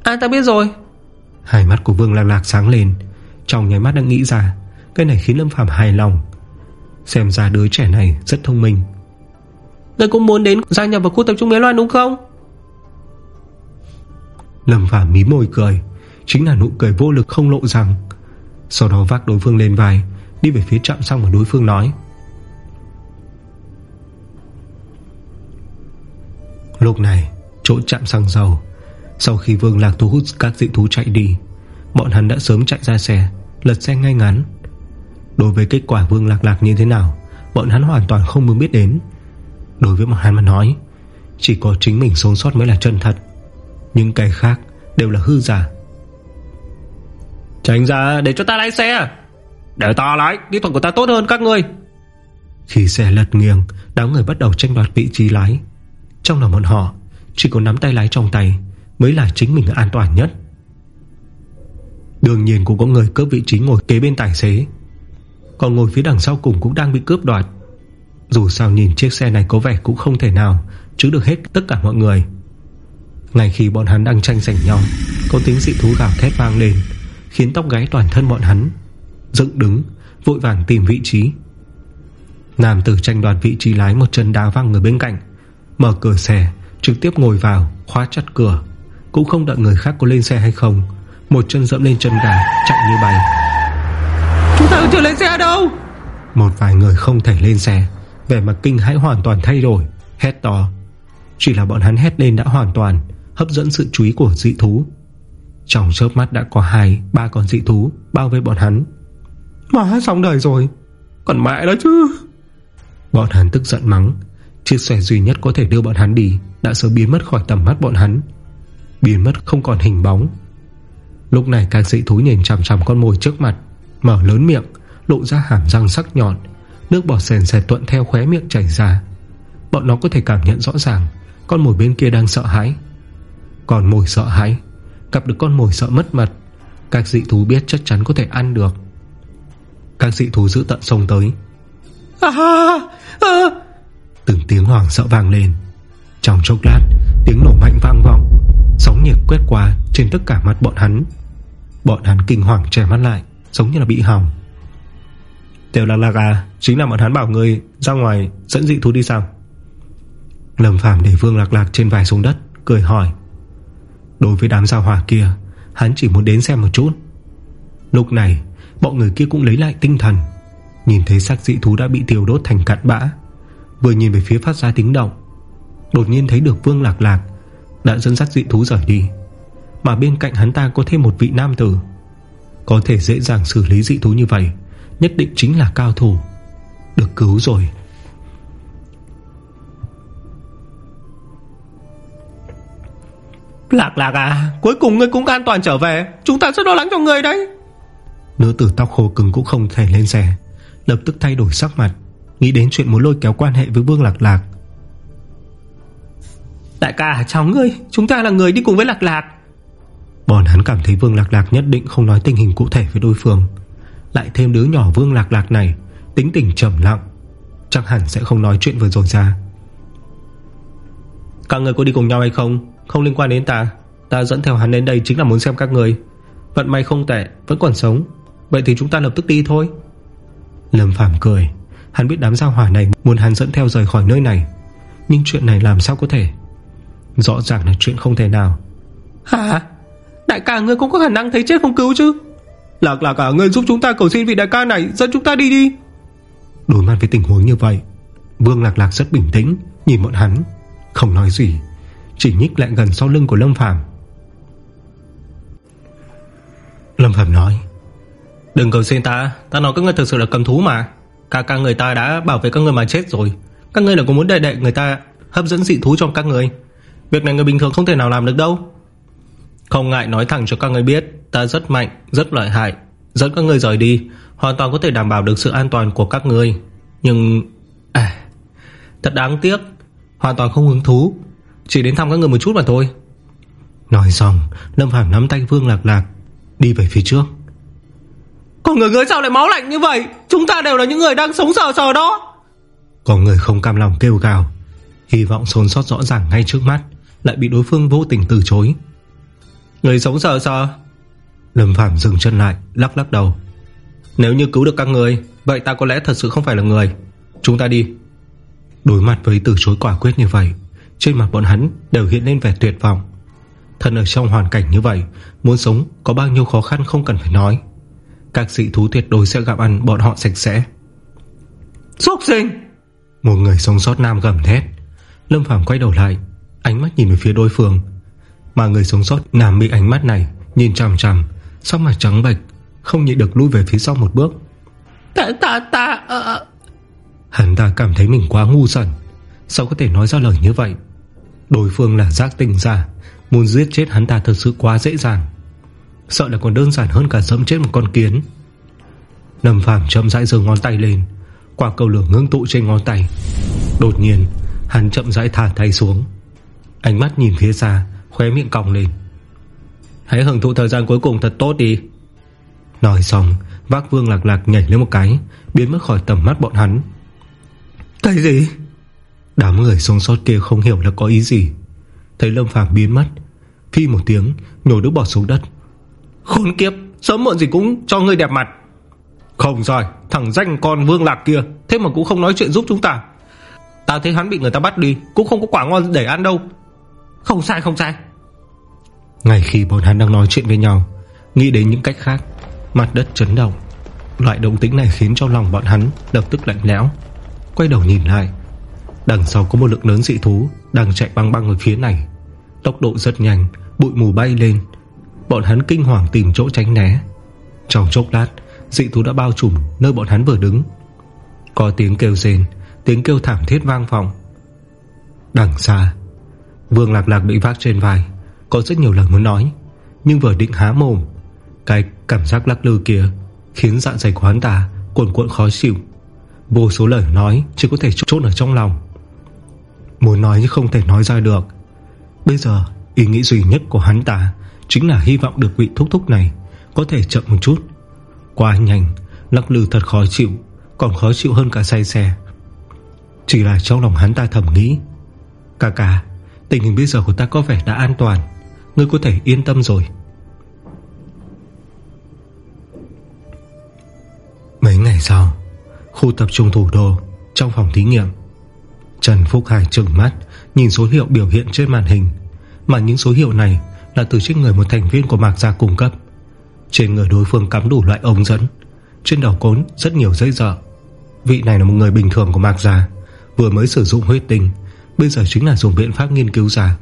À ta biết rồi. Hai mắt của Vương Lạc Lạc sáng lên Trong nháy mắt đã nghĩ ra Cái này khiến Lâm Phạm hài lòng. Xem ra đứa trẻ này rất thông minh. Ngươi cũng muốn đến gia nhập vào khu tập trung miếu loan đúng không? Lâm Phạm mí môi cười Chính là nụ cười vô lực không lộ rằng. Sau đó vác đối phương lên vai Đi về phía chạm xong mà đối phương nói. Lúc này Chỗ chạm xăng dầu Sau khi Vương Lạc thu hút các dị thú chạy đi Bọn hắn đã sớm chạy ra xe Lật xe ngay ngắn. Đối với kết quả Vương Lạc Lạc như thế nào Bọn hắn hoàn toàn không muốn biết đến. Đối với bọn hắn mà nói Chỉ có chính mình sống sót mới là chân thật. Những cái khác đều là hư giả. Tránh ra để cho ta lái xe. Để ta lái Kỹ thuật của ta tốt hơn các ngươi. Khi xe lật nghiêng Đám người bắt đầu tranh đoạt vị trí lái. Trong lòng bọn họ Chỉ có nắm tay lái trong tay Mới là chính mình an toàn nhất. Đương nhiên cũng có người cướp vị trí ngồi kế bên tài xế, Còn ngồi phía đằng sau cùng cũng đang bị cướp đoạt. Dù sao nhìn chiếc xe này có vẻ cũng không thể nào Chứ được hết tất cả mọi người. Ngay khi bọn hắn đang tranh giành nhau, Có tiếng dị thú gào thét vang lên, Khiến tóc gáy toàn thân bọn hắn Dựng đứng, Vội vàng tìm vị trí. Nam tử tranh đoạt vị trí lái một chân đá văng người bên cạnh, Mở cửa xe, Trực tiếp ngồi vào, Khóa chặt cửa. Cũng không đợi người khác có lên xe hay không Một chân dẫm lên chân gà Chạy như bay. Chúng ta chưa lên xe đâu. Một vài người không thể lên xe Vẻ mặt kinh hãi hoàn toàn thay đổi Hét to. Chỉ là bọn hắn hét lên đã hoàn toàn Hấp dẫn sự chú ý của dị thú. Trong chớp mắt đã có hai Ba con dị thú bao vây bọn hắn. Mà xong đời rồi Còn mẹ đó chứ. Bọn hắn tức giận mắng Chiếc xe duy nhất có thể đưa bọn hắn đi Đã sớm biến mất khỏi tầm mắt bọn hắn Biến mất không còn hình bóng. Lúc này các dị thú nhìn chằm chằm con mồi trước mặt Mở lớn miệng Lộ ra hàm răng sắc nhọn Nước bọt sền sệt tuận theo khóe miệng chảy ra. Bọn nó có thể cảm nhận rõ ràng Con mồi bên kia đang sợ hãi. Còn mồi sợ hãi Gặp được con mồi sợ mất mật Các dị thú biết chắc chắn có thể ăn được. Các dị thú giữ tận sông tới. À, à. Từng tiếng hoàng sợ vang lên trong chốc lát, Tiếng nổ mạnh vang vọng. Sóng nhiệt quét qua trên tất cả mặt bọn hắn. Bọn hắn kinh hoàng trẻ mắt lại, Giống như là bị hỏng. Tiểu lạc lạc à Chính là bọn hắn bảo người ra ngoài dẫn dị thú đi sao? Lâm Phàm để Vương Lạc Lạc trên vài xuống đất, Cười hỏi. Đối với đám giao hỏa kia, Hắn chỉ muốn đến xem một chút. Lúc này, bọn người kia cũng lấy lại tinh thần. Nhìn thấy xác dị thú đã bị tiêu đốt thành cặn bã, Vừa nhìn về phía phát ra tiếng động Đột nhiên thấy được Vương Lạc Lạc Đã dẫn dắt dị thú rời đi. Mà bên cạnh hắn ta có thêm một vị nam tử. Có thể dễ dàng xử lý dị thú như vậy Nhất định chính là cao thủ. Được cứu rồi. Lạc lạc à Cuối cùng ngươi cũng an toàn trở về. Chúng ta rất lo lắng cho ngươi đấy. Nữ tử tóc khô cứng cũng không thể lên xe Lập tức thay đổi sắc mặt Nghĩ đến chuyện muốn lôi kéo quan hệ với Vương Lạc Lạc Đại ca chào ngươi? Chúng ta là người đi cùng với Lạc Lạc. Bọn hắn cảm thấy Vương Lạc Lạc nhất định không nói tình hình cụ thể với đối phương. Lại thêm đứa nhỏ Vương Lạc Lạc này Tính tình trầm lặng Chắc hẳn sẽ không nói chuyện vừa rồi ra. Các người có đi cùng nhau hay không? Không liên quan đến ta. Ta dẫn theo hắn đến đây chính là muốn xem các người Vận may không tệ Vẫn còn sống. Vậy thì chúng ta lập tức đi thôi. Lâm Phàm cười. Hắn biết đám giao hỏa này muốn hắn dẫn theo rời khỏi nơi này. Nhưng chuyện này làm sao có thể Rõ ràng là chuyện không thể nào. Hả? Đại ca ngươi cũng có khả năng thấy chết không cứu chứ? Lạc lạc cả ngươi giúp chúng ta cầu xin vị đại ca này Dẫn chúng ta đi đi. Đối mặt với tình huống như vậy Vương Lạc Lạc rất bình tĩnh Nhìn bọn hắn Không nói gì Chỉ nhích lại gần sau lưng của Lâm Phàm. Lâm Phàm nói Đừng cầu xin ta Ta nói các ngươi thực sự là cầm thú mà. Cả các người ta đã bảo vệ các người mà chết rồi. Các ngươi là có muốn đệ đệ người ta Hấp dẫn dị thú trong các người Việc này người bình thường không thể nào làm được đâu. Không ngại nói thẳng cho các người biết Ta rất mạnh, rất lợi hại Dẫn các người rời đi Hoàn toàn có thể đảm bảo được sự an toàn của các người. Nhưng À Thật đáng tiếc Hoàn toàn không hứng thú Chỉ đến thăm các người một chút mà thôi. Nói xong Lâm Phàm nắm tay Vương Lạc Lạc Đi về phía trước. Còn người người sao lại máu lạnh như vậy? Chúng ta đều là những người đang sống sờ sờ đó. Có người không cam lòng kêu gào Hy vọng xôn xót rõ ràng ngay trước mắt Lại bị đối phương vô tình từ chối. Người sống sờ sờ Lâm Phàm dừng chân lại Lắc lắc đầu. Nếu như cứu được các người Vậy ta có lẽ thật sự không phải là người. Chúng ta đi. Đối mặt với từ chối quả quyết như vậy Trên mặt bọn hắn đều hiện lên vẻ tuyệt vọng. Thân ở trong hoàn cảnh như vậy Muốn sống có bao nhiêu khó khăn không cần phải nói. Các dị thú tuyệt đối sẽ gặp ăn bọn họ sạch sẽ. Xúc sinh! Một người sống sót nam gầm thét. Lâm Phàm quay đầu lại Ánh mắt nhìn về phía đối phương. Mà người sống sót nam bị ánh mắt này Nhìn chằm chằm Sắc mặt trắng bệch Không nhịn được lui về phía sau một bước. Ta ta ta uh... Hắn ta cảm thấy mình quá ngu xuẩn. Sao có thể nói ra lời như vậy? Đối phương là giác tình giả Muốn giết chết hắn ta thật sự quá dễ dàng. Sợ là còn đơn giản hơn cả dẫm chết một con kiến. Lâm Phàm chậm rãi giơ ngón tay lên Quả cầu lửa ngưng tụ trên ngón tay. Đột nhiên Hắn chậm rãi thả tay xuống Ánh mắt nhìn phía xa Khóe miệng còng lên. Hãy hưởng thụ thời gian cuối cùng thật tốt đi. Nói xong Vác vương lạc lạc nhảy lên một cái Biến mất khỏi tầm mắt bọn hắn. Cái gì? Đám người sống sót kia không hiểu là có ý gì. Thấy Lâm Phàm biến mất Phi một tiếng nhổ nước bỏ xuống đất. Khốn kiếp Sớm muộn gì cũng cho người đẹp mặt. Không rồi Thằng danh con vương lạc kia Thế mà cũng không nói chuyện giúp chúng ta. Ta thấy hắn bị người ta bắt đi Cũng không có quả ngon để ăn đâu không sai không sai. Ngay khi bọn hắn đang nói chuyện với nhau, Nghĩ đến những cách khác, Mặt đất chấn động. Loại động tĩnh này khiến cho lòng bọn hắn lập tức lạnh lẽo. Quay đầu nhìn lại, Đằng sau có một lượng lớn dị thú Đang chạy băng băng ở phía này. Tốc độ rất nhanh, Bụi mù bay lên. Bọn hắn kinh hoàng tìm chỗ tránh né. Trong chốc lát, Dị thú đã bao trùm nơi bọn hắn vừa đứng. Có tiếng kêu rên, Tiếng kêu thảm thiết vang vọng. Đằng xa Vương Lạc Lạc bị vác trên vai, Có rất nhiều lời muốn nói, Nhưng vừa định há mồm, Cái cảm giác lắc lư kia Khiến dạ dày của hắn ta cuộn cuộn khó chịu. Vô số lời nói Chỉ có thể chốt ở trong lòng. Muốn nói nhưng không thể nói ra được. Bây giờ, ý nghĩ duy nhất của hắn ta Chính là hy vọng được vị thúc thúc này Có thể chậm một chút. Quá nhanh, Lắc lư thật khó chịu, Còn khó chịu hơn cả say xe. Chỉ là trong lòng hắn ta thầm nghĩ, Cà cà Tình hình bây giờ của ta có vẻ đã an toàn. Ngươi có thể yên tâm rồi. Mấy ngày sau, Khu tập trung thủ đô Trong phòng thí nghiệm. Trần Phúc Hải trừng mắt, Nhìn số hiệu biểu hiện trên màn hình. Mà những số hiệu này là từ trên người một thành viên của Mạc Gia cung cấp. Trên người đối phương cắm đủ loại ống dẫn. Trên đầu cốn rất nhiều dây dở. Vị này là một người bình thường của Mạc Gia, Vừa mới sử dụng huyết tinh Bây giờ chính là dùng biện pháp nghiên cứu ra.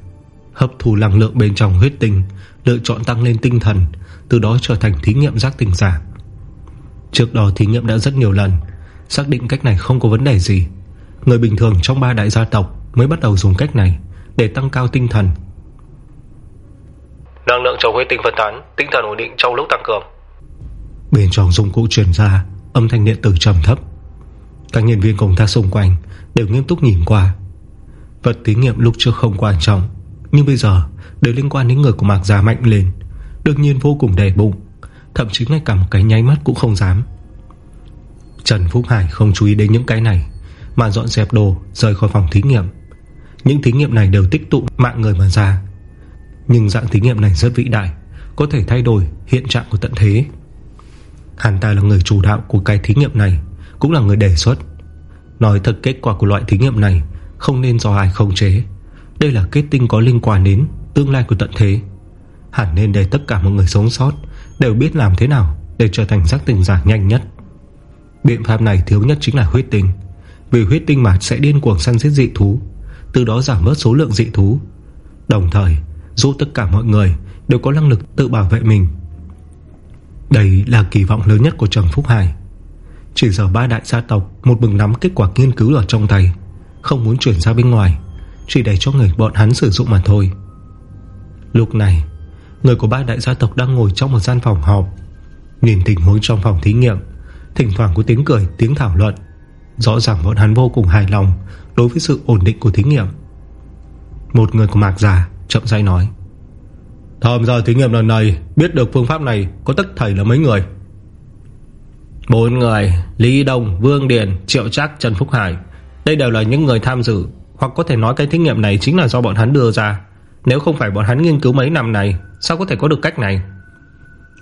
Hấp thu năng lượng bên trong huyết tinh Lựa chọn tăng lên tinh thần Từ đó trở thành thí nghiệm giác tình giả. Trước đó thí nghiệm đã rất nhiều lần Xác định cách này không có vấn đề gì. Người bình thường trong ba đại gia tộc Mới bắt đầu dùng cách này Để tăng cao tinh thần. Năng lượng trong huyết tinh phân tán Tinh thần ổn định trong lúc tăng cường. Bên trong dụng cụ truyền ra Âm thanh điện tử trầm thấp. Các nhân viên công tác xung quanh Đều nghiêm túc nhìn qua Vật thí nghiệm lúc trước không quan trọng, Nhưng bây giờ đều liên quan đến người của Mạc Gia mạnh lên. Đương nhiên vô cùng đầy bụng, Thậm chí ngay cả một cái nháy mắt cũng không dám. Trần Phúc Hải không chú ý đến những cái này, Mà dọn dẹp đồ, rời khỏi phòng thí nghiệm. Những thí nghiệm này đều tích tụ mạng người mà ra. Nhưng dạng thí nghiệm này rất vĩ đại, Có thể thay đổi hiện trạng của tận thế. Hắn ta là người chủ đạo của cái thí nghiệm này, Cũng là người đề xuất. Nói thật kết quả của loại thí nghiệm này không nên do ai không chế. Đây là kết tinh có liên quan đến Tương lai của tận thế. Hẳn nên để tất cả mọi người sống sót Đều biết làm thế nào để trở thành giác tình giả nhanh nhất. Biện pháp này thiếu nhất chính là huyết tinh. Vì huyết tinh mà sẽ điên cuồng săn giết dị thú, Từ đó giảm bớt số lượng dị thú. Đồng thời, Giúp tất cả mọi người Đều có năng lực tự bảo vệ mình. Đây là kỳ vọng lớn nhất của Trần Phúc Hải. Chỉ giờ ba đại gia tộc Một bừng nắm kết quả nghiên cứu ở trong tay. Không muốn chuyển ra bên ngoài Chỉ để cho người bọn hắn sử dụng mà thôi. Lúc này Người của ba đại gia tộc đang ngồi trong một gian phòng họp. Nhìn tình huống trong phòng thí nghiệm Thỉnh thoảng có tiếng cười tiếng thảo luận. Rõ ràng bọn hắn vô cùng hài lòng Đối với sự ổn định của thí nghiệm. Một người của mạc già Chậm rãi nói Tham gia thí nghiệm lần này Biết được phương pháp này có tất thầy là mấy người? Bốn người Lý Đông, Vương Điền, Triệu Trác, Trần Phúc Hải. Đây đều là những người tham dự Hoặc có thể nói cái thí nghiệm này chính là do bọn hắn đưa ra. Nếu không phải bọn hắn nghiên cứu mấy năm này Sao có thể có được cách này?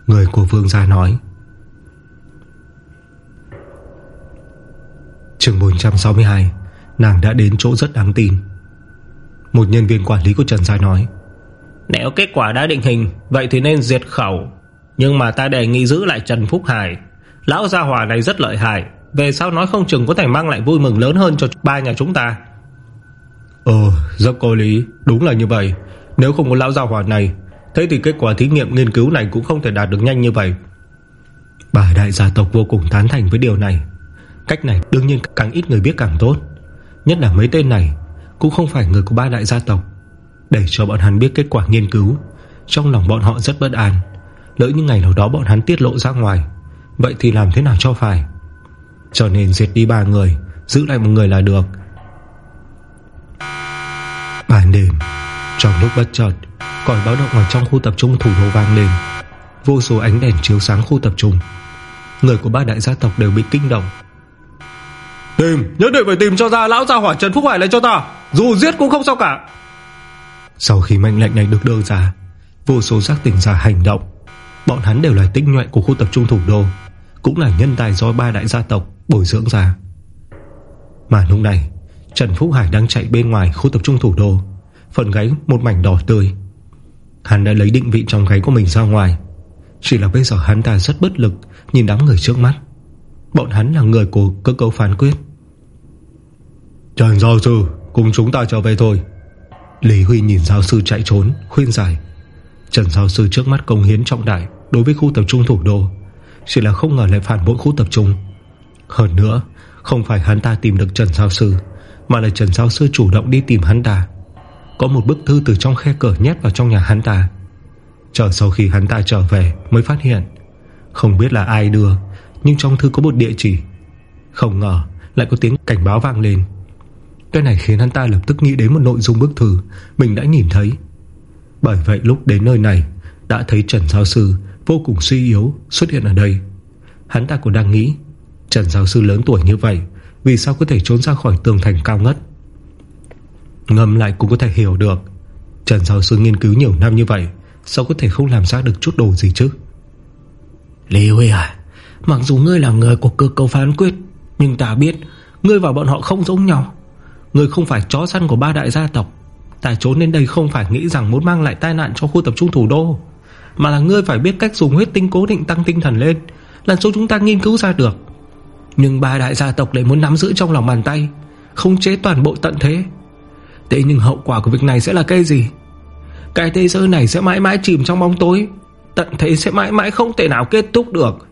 Người của Vương gia nói. Trường 462 Nàng đã đến chỗ rất đáng tin. Một nhân viên quản lý của Trần Gia nói. Nếu kết quả đã định hình Vậy thì nên diệt khẩu. Nhưng mà ta đề nghị giữ lại Trần Phúc Hải. Lão gia hòa này rất lợi hại về sau nói không chừng có thể mang lại vui mừng lớn hơn Cho ba nhà chúng ta. Ờ rất có lý, Đúng là như vậy. Nếu không có lão gia hòa này, Thế thì kết quả thí nghiệm nghiên cứu này Cũng không thể đạt được nhanh như vậy. Bà đại gia tộc vô cùng tán thành với điều này. Cách này đương nhiên càng ít người biết càng tốt. Nhất là mấy tên này, Cũng không phải người của ba đại gia tộc. Để cho bọn hắn biết kết quả nghiên cứu, Trong lòng bọn họ rất bất an. Lỡ những ngày nào đó bọn hắn tiết lộ ra ngoài, Vậy thì làm thế nào cho phải? Cho nên diệt đi ba người Giữ lại một người là được. Ban đêm Trong lúc bất chợt Còi báo động ở trong khu tập trung thủ đô vang lên. Vô số ánh đèn chiếu sáng khu tập trung. Người của ba đại gia tộc đều bị kinh động. Tìm, nhất định phải tìm cho ra lão gia hỏa Trần Phúc Hải lại cho ta. Dù giết cũng không sao cả. Sau khi mệnh lệnh này được đưa ra Vô số giác tỉnh giả hành động. Bọn hắn đều là tinh nhuệ của khu tập trung thủ đô Cũng là nhân tài do ba đại gia tộc Bồi dưỡng ra. Mà lúc này Trần Phúc Hải đang chạy bên ngoài khu tập trung thủ đô. Phần gáy một mảnh đỏ tươi. Hắn đã lấy định vị trong gáy của mình ra ngoài. Chỉ là bây giờ hắn ta rất bất lực Nhìn đám người trước mắt. Bọn hắn là người của cơ cấu phán quyết. Trần giáo sư Cùng chúng ta trở về thôi. Lý Huy nhìn giáo sư chạy trốn Khuyên giải. Trần giáo sư trước mắt công hiến trọng đại Đối với khu tập trung thủ đô. Chỉ là không ngờ lại phản bội khu tập trung hơn nữa, Không phải hắn ta tìm được Trần giáo sư, Mà là Trần giáo sư chủ động đi tìm hắn ta. Có một bức thư từ trong khe cửa nhét vào trong nhà hắn ta. Chờ sau khi hắn ta trở về Mới phát hiện, Không biết là ai đưa, Nhưng trong thư có một địa chỉ. Không ngờ, lại có tiếng cảnh báo vang lên. Cái này khiến hắn ta lập tức nghĩ đến một nội dung bức thư Mình đã nhìn thấy. Bởi vậy lúc đến nơi này, Đã thấy Trần Giáo Sư vô cùng suy yếu Xuất hiện ở đây. Hắn ta còn đang nghĩ Trần Giáo Sư lớn tuổi như vậy, Vì sao có thể trốn ra khỏi tường thành cao ngất? Ngâm lại cũng có thể hiểu được. Trần Giáo Sư nghiên cứu nhiều năm như vậy, Sao có thể không làm ra được chút đồ gì chứ? Lý Huy à Mặc dù ngươi là người của cơ cầu phán quyết, Nhưng ta biết Ngươi và bọn họ không giống nhau. Ngươi không phải chó săn của ba đại gia tộc. Ta trốn đến đây không phải nghĩ rằng muốn mang lại tai nạn cho khu tập trung thủ đô, Mà là ngươi phải biết cách dùng huyết tinh cố định tăng tinh thần lên, Là số chúng ta nghiên cứu ra được. Nhưng ba đại gia tộc lại muốn nắm giữ trong lòng bàn tay Không chế toàn bộ tận thế. Thế nhưng hậu quả của việc này sẽ là cái gì? Cái thế giới này sẽ mãi mãi chìm trong bóng tối, Tận thế sẽ mãi mãi không thể nào kết thúc được.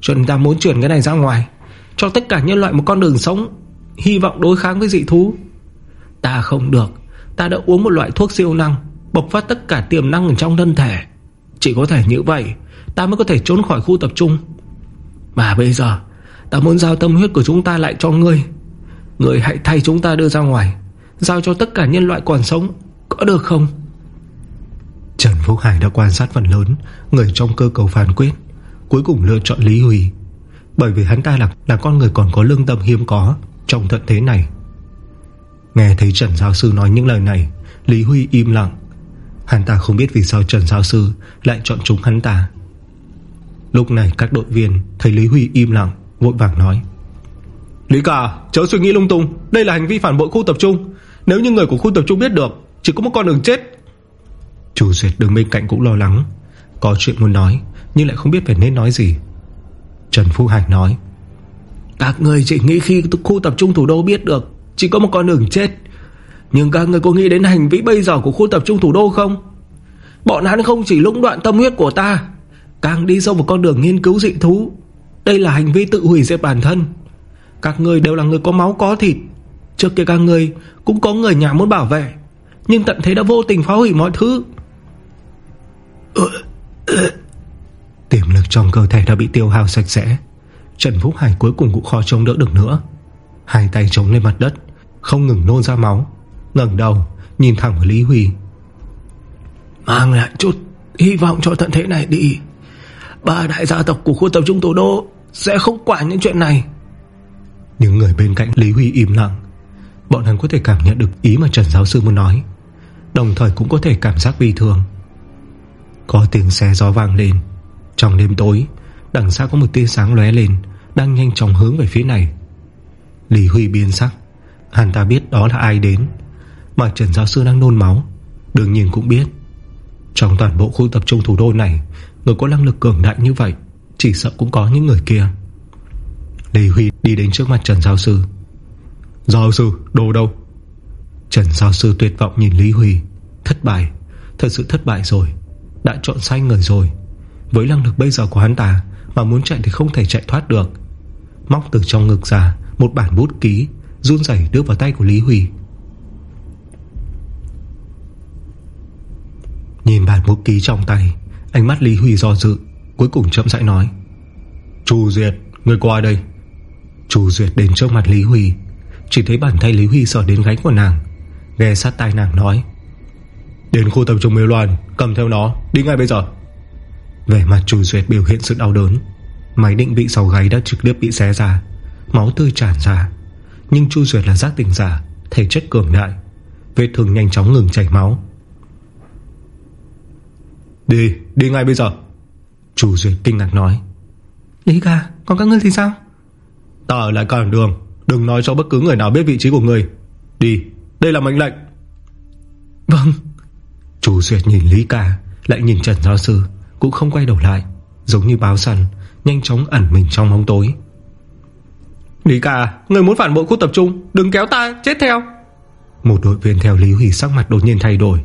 Chúng ta muốn chuyển cái này ra ngoài, Cho tất cả nhân loại một con đường sống, Hy vọng đối kháng với dị thú. Ta không được, Ta đã uống một loại thuốc siêu năng, Bộc phát tất cả tiềm năng ở trong thân thể. Chỉ có thể như vậy, Ta mới có thể trốn khỏi khu tập trung. Mà bây giờ Ta muốn giao tâm huyết của chúng ta lại cho ngươi. Ngươi hãy thay chúng ta đưa ra ngoài Giao cho tất cả nhân loại còn sống Có được không? Trần Phúc Hải đã quan sát phần lớn Người trong cơ cầu phán quyết Cuối cùng lựa chọn Lý Huy. Bởi vì hắn ta là, là con người còn có lương tâm hiếm có trong thận thế này. Nghe thấy Trần Giáo Sư nói những lời này Lý Huy im lặng. Hắn ta không biết vì sao Trần Giáo Sư Lại chọn chúng hắn ta. Lúc này các đội viên thấy Lý Huy im lặng. Vội vàng nói. Lý cả chớ suy nghĩ lung tung. Đây là hành vi phản bội khu tập trung. Nếu như người của khu tập trung biết được Chỉ có một con đường chết. Chủ duyệt đứng bên cạnh cũng lo lắng. Có chuyện muốn nói Nhưng lại không biết phải nên nói gì. Trần Phú Hải nói. Các người chỉ nghĩ khi khu tập trung thủ đô biết được Chỉ có một con đường chết. Nhưng các người có nghĩ đến hành vi bây giờ của khu tập trung thủ đô không? Bọn hắn không chỉ lũng đoạn tâm huyết của ta Càng đi sâu một con đường nghiên cứu dị thú Đây là hành vi tự hủy diệt bản thân. Các người đều là người có máu có thịt. Trước kia các người cũng có người nhà muốn bảo vệ Nhưng tận thế đã vô tình phá hủy mọi thứ. Tiềm lực trong cơ thể đã bị tiêu hao sạch sẽ. Trần Phúc Hải cuối cùng cũng khó chống đỡ được nữa. Hai tay chống lên mặt đất Không ngừng nôn ra máu ngẩng đầu nhìn thẳng vào Lý Huy. Mang lại chút Hy vọng cho tận thế này đi. Ba đại gia tộc của khu tập trung Tổ Đô sẽ không quản những chuyện này. Những người bên cạnh Lý Huy im lặng. Bọn hắn có thể cảm nhận được ý mà Trần Giáo Sư muốn nói, Đồng thời cũng có thể cảm giác bi thương. Có tiếng xe gió vang lên. Trong đêm tối, Đằng xa có một tia sáng lóe lên, Đang nhanh chóng hướng về phía này. Lý Huy biến sắc. Hắn ta biết đó là ai đến, Mà Trần Giáo Sư đang nôn máu. Đương nhiên cũng biết. Trong toàn bộ khu tập trung thủ đô này, Người có năng lực cường đại như vậy chỉ sợ cũng có những người kia. Lý Huy đi đến trước mặt Trần Giáo Sư. Giáo Sư, đồ đâu? Trần Giáo Sư tuyệt vọng nhìn Lý Huy. Thất bại, Thật sự thất bại rồi. Đã chọn sai người rồi. Với năng lực bây giờ của hắn ta, Mà muốn chạy thì không thể chạy thoát được. Móc từ trong ngực ra, Một bản bút ký, Run rẩy đưa vào tay của Lý Huy. Nhìn bản bút ký trong tay, Ánh mắt Lý Huy do dự. Cuối cùng chậm rãi nói Chu Duyệt, người qua đây. Chu Duyệt đến trước mặt Lý Huy Chỉ thấy bàn tay Lý Huy sờ đến gánh của nàng Nghe sát tai nàng nói Đến khu tập trung miêu loan Cầm theo nó, đi ngay bây giờ. Về mặt Chu Duyệt biểu hiện sự đau đớn Máy định vị sau gáy đã trực tiếp bị xé ra Máu tươi tràn ra. Nhưng Chu Duyệt là giác tỉnh giả Thể chất cường đại Vết thương nhanh chóng ngừng chảy máu. Đi, đi ngay bây giờ. Chu Duyệt kinh ngạc nói. Lý ca, còn các ngươi thì sao? Ta ở lại cản đường Đừng nói cho bất cứ người nào biết vị trí của người. Đi, đây là mệnh lệnh. Vâng. Chu Duyệt nhìn Lý ca Lại nhìn Trần Giáo Sư Cũng không quay đầu lại Giống như báo săn Nhanh chóng ẩn mình trong bóng tối. Lý ca, người muốn phản bội khu tập trung Đừng kéo ta, chết theo. Một đội viên theo Lý Hủy sắc mặt đột nhiên thay đổi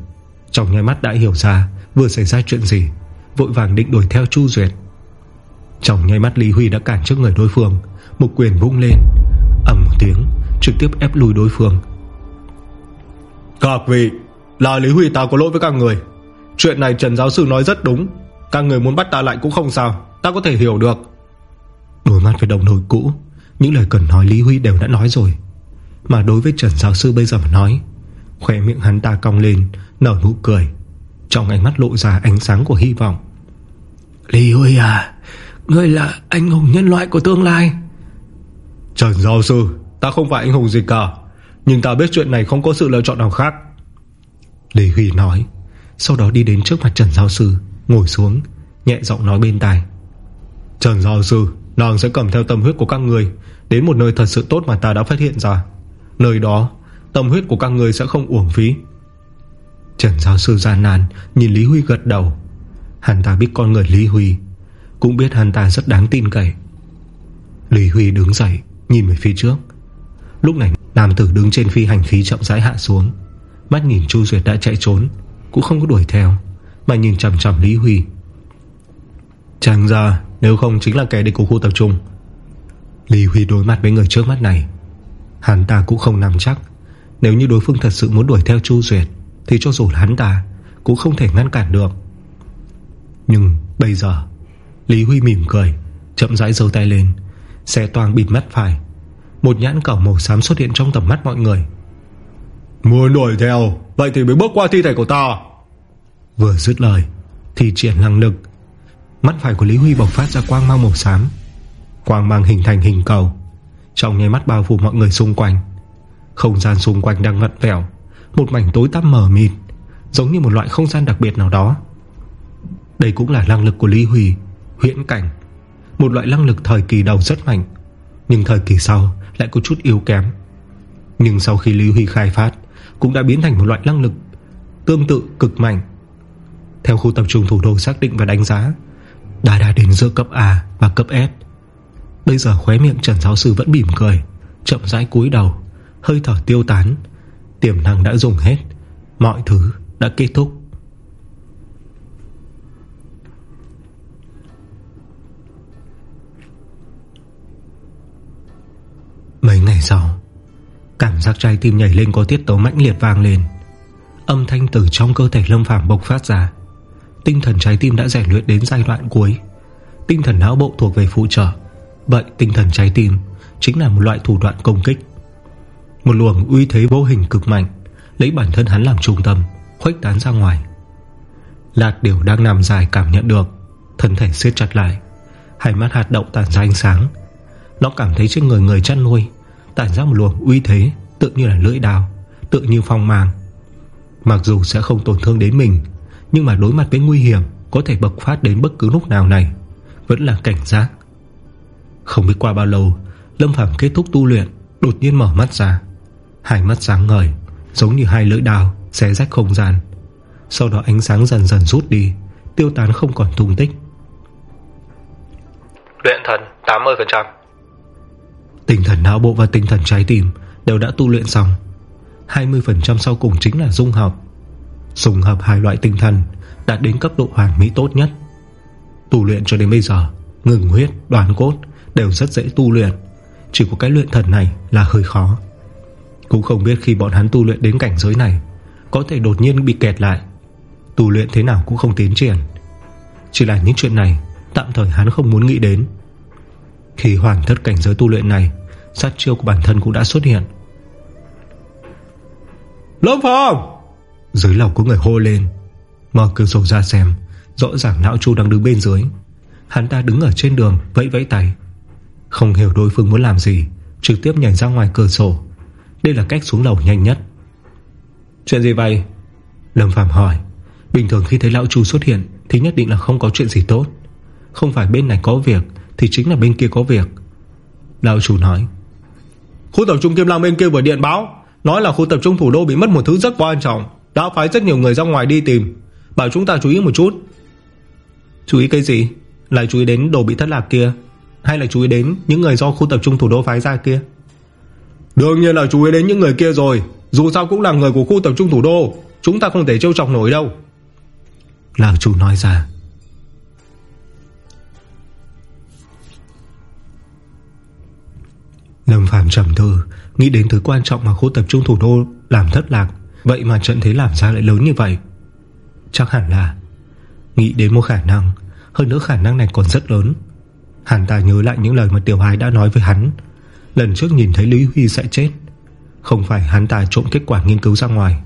Trong nhai mắt đã hiểu ra Vừa xảy ra chuyện gì Vội vàng định đuổi theo Chu Duyệt. Trong nháy mắt Lý Huy đã cản trước người đối phương Một quyền vung lên ầm một tiếng Trực tiếp ép lùi đối phương. Các vị Là Lý Huy ta có lỗi với các người. Chuyện này Trần Giáo Sư nói rất đúng Các người muốn bắt ta lại cũng không sao Ta có thể hiểu được. Đối mặt với đồng đội cũ Những lời cần nói Lý Huy đều đã nói rồi. Mà đối với Trần Giáo Sư bây giờ mà nói Khỏe miệng hắn ta cong lên Nở nụ cười. Trong ánh mắt lộ ra ánh sáng của hy vọng Lý Huy à Ngươi là anh hùng nhân loại của tương lai. Trần Giáo Sư, Ta không phải anh hùng gì cả, Nhưng ta biết chuyện này không có sự lựa chọn nào khác. Lý Huy nói, Sau đó đi đến trước mặt Trần Giáo Sư, Ngồi xuống, Nhẹ giọng nói bên tai. Trần Giáo Sư, Nàng sẽ cầm theo tâm huyết của các người, Đến một nơi thật sự tốt mà ta đã phát hiện ra. Nơi đó, Tâm huyết của các người sẽ không uổng phí. Trần giáo sư gian nan, Nhìn Lý Huy gật đầu. Hắn ta biết con người Lý Huy, Cũng biết hắn ta rất đáng tin cậy. Lý Huy đứng dậy, Nhìn về phía trước. Lúc này, nam tử đứng trên phi hành khí chậm rãi hạ xuống. Mắt nhìn Chu Duyệt đã chạy trốn, Cũng không có đuổi theo, Mà nhìn chầm chầm Lý Huy. Chẳng ra, nếu không chính là kẻ địch của khu tập trung. Lý Huy đối mặt với người trước mắt này. Hắn ta cũng không nắm chắc. Nếu như đối phương thật sự muốn đuổi theo Chu Duyệt, thì cho dù hắn ta, Cũng không thể ngăn cản được. Nhưng bây giờ Lý Huy mỉm cười Chậm rãi dâu tay lên. Xe toang bịt mắt phải. Một nhãn cẩu màu xám xuất hiện trong tầm mắt mọi người. Muốn đuổi theo Vậy thì mới bước qua thi thể của ta. Vừa dứt lời Thì triển năng lực. Mắt phải của Lý Huy bộc phát ra quang mang màu xám. Quang mang hình thành hình cầu. Trong nháy mắt bao phủ mọi người xung quanh. Không gian xung quanh đang ngận vẹo một mảnh tối tăm mờ mịt Giống như một loại không gian đặc biệt nào đó đây cũng là năng lực của Lý Huy, Huyễn cảnh. Một loại năng lực thời kỳ đầu rất mạnh, Nhưng thời kỳ sau lại có chút yếu kém. Nhưng sau khi Lý Huy khai phát, Cũng đã biến thành một loại năng lực Tương tự cực mạnh. Theo khu tập trung thủ đô xác định và đánh giá, Đã đã đến giữa cấp A và cấp S Bây giờ khóe miệng Trần Giáo Sư vẫn bỉm cười, Chậm rãi cúi đầu, Hơi thở tiêu tán. Tiềm năng đã dùng hết, Mọi thứ đã kết thúc. Mấy ngày sau, Cảm giác trái tim nhảy lên có tiết tấu mãnh liệt vang lên. Âm thanh từ trong cơ thể Lâm Phàm bộc phát ra. Tinh thần trái tim đã rèn luyện đến giai đoạn cuối. Tinh thần não bộ thuộc về phụ trợ. Vậy tinh thần trái tim Chính là một loại thủ đoạn công kích. Một luồng uy thế vô hình cực mạnh Lấy bản thân hắn làm trung tâm, Khuếch tán ra ngoài. Lạc điều đang nằm dài cảm nhận được, Thân thể siết chặt lại. Hai mắt hạt đậu tàn ra ánh sáng. Nó cảm thấy trên người người chăn nuôi, Tản ra một luồng uy thế, Tự như là lưỡi đào Tự như phong mang. Mặc dù sẽ không tổn thương đến mình, Nhưng mà đối mặt với nguy hiểm, Có thể bộc phát đến bất cứ lúc nào này, Vẫn là cảnh giác. Không biết qua bao lâu, Lâm Phàm kết thúc tu luyện, Đột nhiên mở mắt ra. Hai mắt sáng ngời, Giống như hai lưỡi đào Xé rách không gian. Sau đó ánh sáng dần dần rút đi, Tiêu tán không còn tung tích. Luyện thần 80% Tinh thần não bộ và tinh thần trái tim Đều đã tu luyện xong. 20% sau cùng chính là dung hợp. Dung hợp hai loại tinh thần Đạt đến cấp độ hoàn mỹ tốt nhất. Tu luyện cho đến bây giờ Ngừng huyết, đoàn cốt Đều rất dễ tu luyện. Chỉ có cái luyện thần này là hơi khó. Cũng không biết khi bọn hắn tu luyện đến cảnh giới này Có thể đột nhiên bị kẹt lại. Tu luyện thế nào cũng không tiến triển. Chỉ là những chuyện này Tạm thời hắn không muốn nghĩ đến. Khi hoàn thất cảnh giới tu luyện này Sát chiêu của bản thân cũng đã xuất hiện. Lâm Phạm Dưới lòng có người hô lên. Mở cửa sổ ra xem, Rõ ràng não chu đang đứng bên dưới. Hắn ta đứng ở trên đường, vẫy vẫy tay. Không hiểu đối phương muốn làm gì, Trực tiếp nhảy ra ngoài cửa sổ. Đây là cách xuống lầu nhanh nhất. Chuyện gì vậy? Lâm Phạm hỏi. Bình thường khi thấy lão chu xuất hiện, Thì nhất định là không có chuyện gì tốt. Không phải bên này có việc, Thì chính là bên kia có việc. Lão chủ nói. Khu tập trung Kim Lang bên kia vừa điện báo Nói là khu tập trung thủ đô bị mất một thứ rất quan trọng Đã phái rất nhiều người ra ngoài đi tìm. Bảo chúng ta chú ý một chút. Chú ý cái gì? Lại chú ý đến đồ bị thất lạc kia Hay là chú ý đến những người do khu tập trung thủ đô phái ra kia? Đương nhiên là chú ý đến những người kia rồi. Dù sao cũng là người của khu tập trung thủ đô Chúng ta không thể trêu chọc nổi đâu. Làng chủ nói ra Lâm Phàm trầm tư, Nghĩ đến thứ quan trọng mà khu tập trung thủ đô Làm thất lạc, Vậy mà trận thế làm ra lại lớn như vậy. Chắc hẳn là, Nghĩ đến một khả năng, Hơn nữa khả năng này còn rất lớn. Hắn ta nhớ lại những lời mà Tiểu Hải đã nói với hắn, Lần trước nhìn thấy Lý Huy sẽ chết. Không phải hắn ta trộm kết quả nghiên cứu ra ngoài,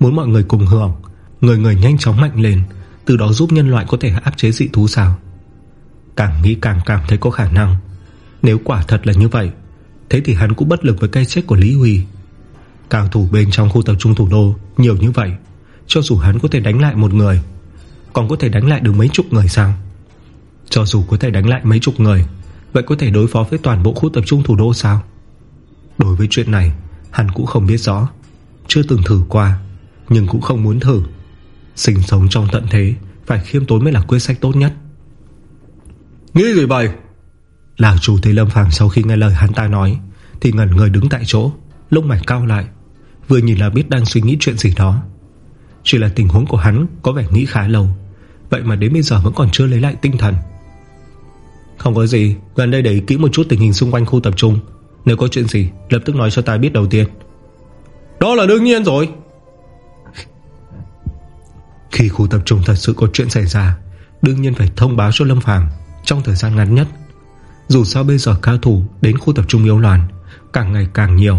Muốn mọi người cùng hưởng, Người người nhanh chóng mạnh lên, Từ đó giúp nhân loại có thể áp chế dị thú sao? Càng nghĩ càng cảm thấy có khả năng, Nếu quả thật là như vậy Thế thì hắn cũng bất lực với cây chết của Lý Huy. Cao thủ bên trong khu tập trung thủ đô, Nhiều như vậy, Cho dù hắn có thể đánh lại một người, Còn có thể đánh lại được mấy chục người sao? Cho dù có thể đánh lại mấy chục người, Vậy có thể đối phó với toàn bộ khu tập trung thủ đô sao? Đối với chuyện này, Hắn cũng không biết rõ, Chưa từng thử qua, Nhưng cũng không muốn thử. Sinh sống trong tận thế, Phải khiêm tốn mới là quyết sách tốt nhất. Nghĩ gì vậy? Làng chủ thấy Lâm Phàm sau khi nghe lời hắn ta nói, Thì ngẩn người đứng tại chỗ, Lông mày cao lại, Vừa nhìn là biết đang suy nghĩ chuyện gì đó. Chỉ là tình huống của hắn có vẻ nghĩ khá lâu, Vậy mà đến bây giờ vẫn còn chưa lấy lại tinh thần. Không có gì, Gần đây để kỹ một chút tình hình xung quanh khu tập trung. Nếu có chuyện gì, Lập tức nói cho ta biết đầu tiên. Đó là đương nhiên rồi. Khi khu tập trung thật sự có chuyện xảy ra, Đương nhiên phải thông báo cho Lâm Phàm Trong thời gian ngắn nhất. Dù sao bây giờ cao thủ đến khu tập trung yếu loạn, Càng ngày càng nhiều.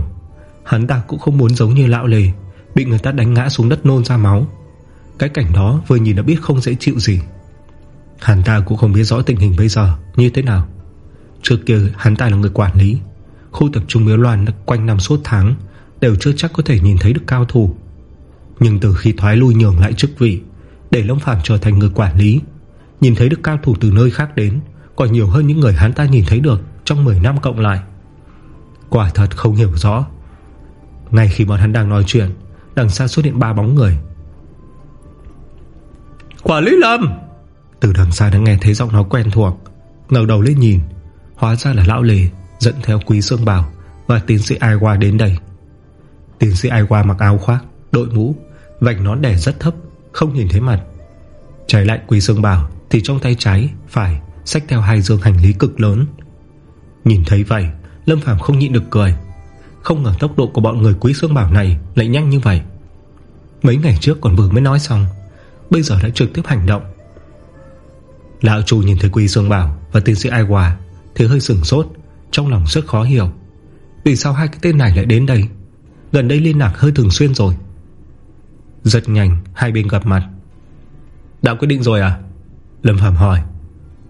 Hắn ta cũng không muốn giống như lão lề, Bị người ta đánh ngã xuống đất nôn ra máu. Cái cảnh đó vừa nhìn đã biết không dễ chịu gì. Hắn ta cũng không biết rõ tình hình bây giờ Như thế nào. Trước kia hắn ta là người quản lý, Khu tập trung miếu loạn quanh năm suốt tháng, Đều chưa chắc có thể nhìn thấy được cao thủ. Nhưng từ khi thoái lui nhường lại chức vị, Để lông phạm trở thành người quản lý, Nhìn thấy được cao thủ từ nơi khác đến còn nhiều hơn những người hắn ta nhìn thấy được Trong 10 năm cộng lại. Quả thật không hiểu rõ. Ngay khi bọn hắn đang nói chuyện, Đằng xa xuất hiện ba bóng người. Quả lý Lâm Từ đằng xa đã nghe thấy giọng nói quen thuộc, ngẩng đầu lên nhìn, Hóa ra là lão lề Dẫn theo quý sương bảo Và tiến sĩ Ai Qua đến đây. Tiến sĩ Ai Qua mặc áo khoác, Đội mũ Vạch nón đẻ rất thấp, Không nhìn thấy mặt. Trái lại quý sương bảo Thì trong tay trái Phải Xách theo hai dương hành lý cực lớn. Nhìn thấy vậy, Lâm Phàm không nhịn được cười. Không ngờ tốc độ của bọn người quý xương bảo này Lại nhanh như vậy. Mấy ngày trước còn vừa mới nói xong, Bây giờ đã trực tiếp hành động. Lão chủ nhìn thấy Quý Dương Bảo Và tiến sĩ Ai Hòa, Thì hơi sửng sốt, Trong lòng rất khó hiểu. Vì sao hai cái tên này lại đến đây? Gần đây liên lạc hơi thường xuyên rồi. Rất nhanh, hai bên gặp mặt. Đã quyết định rồi à? Lâm Phạm hỏi.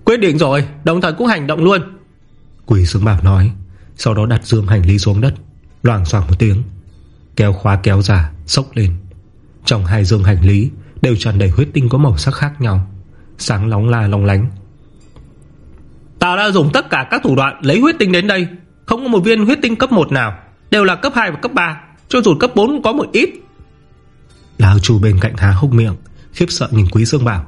Quyết định rồi Đồng thời cũng hành động luôn. Quỷ sướng bảo nói Sau đó đặt dương hành lý xuống đất Loảng xoảng một tiếng Kéo khóa kéo ra Sốc lên. Trong hai dương hành lý Đều tràn đầy huyết tinh có màu sắc khác nhau Sáng lóng la long lánh. Ta đã dùng tất cả các thủ đoạn lấy huyết tinh đến đây. Không có một viên huyết tinh cấp 1 nào Đều là cấp 2 và cấp 3 Cho dù cấp 4 có một ít. Lão chủ bên cạnh há hốc miệng Khiếp sợ nhìn Quý Dương bảo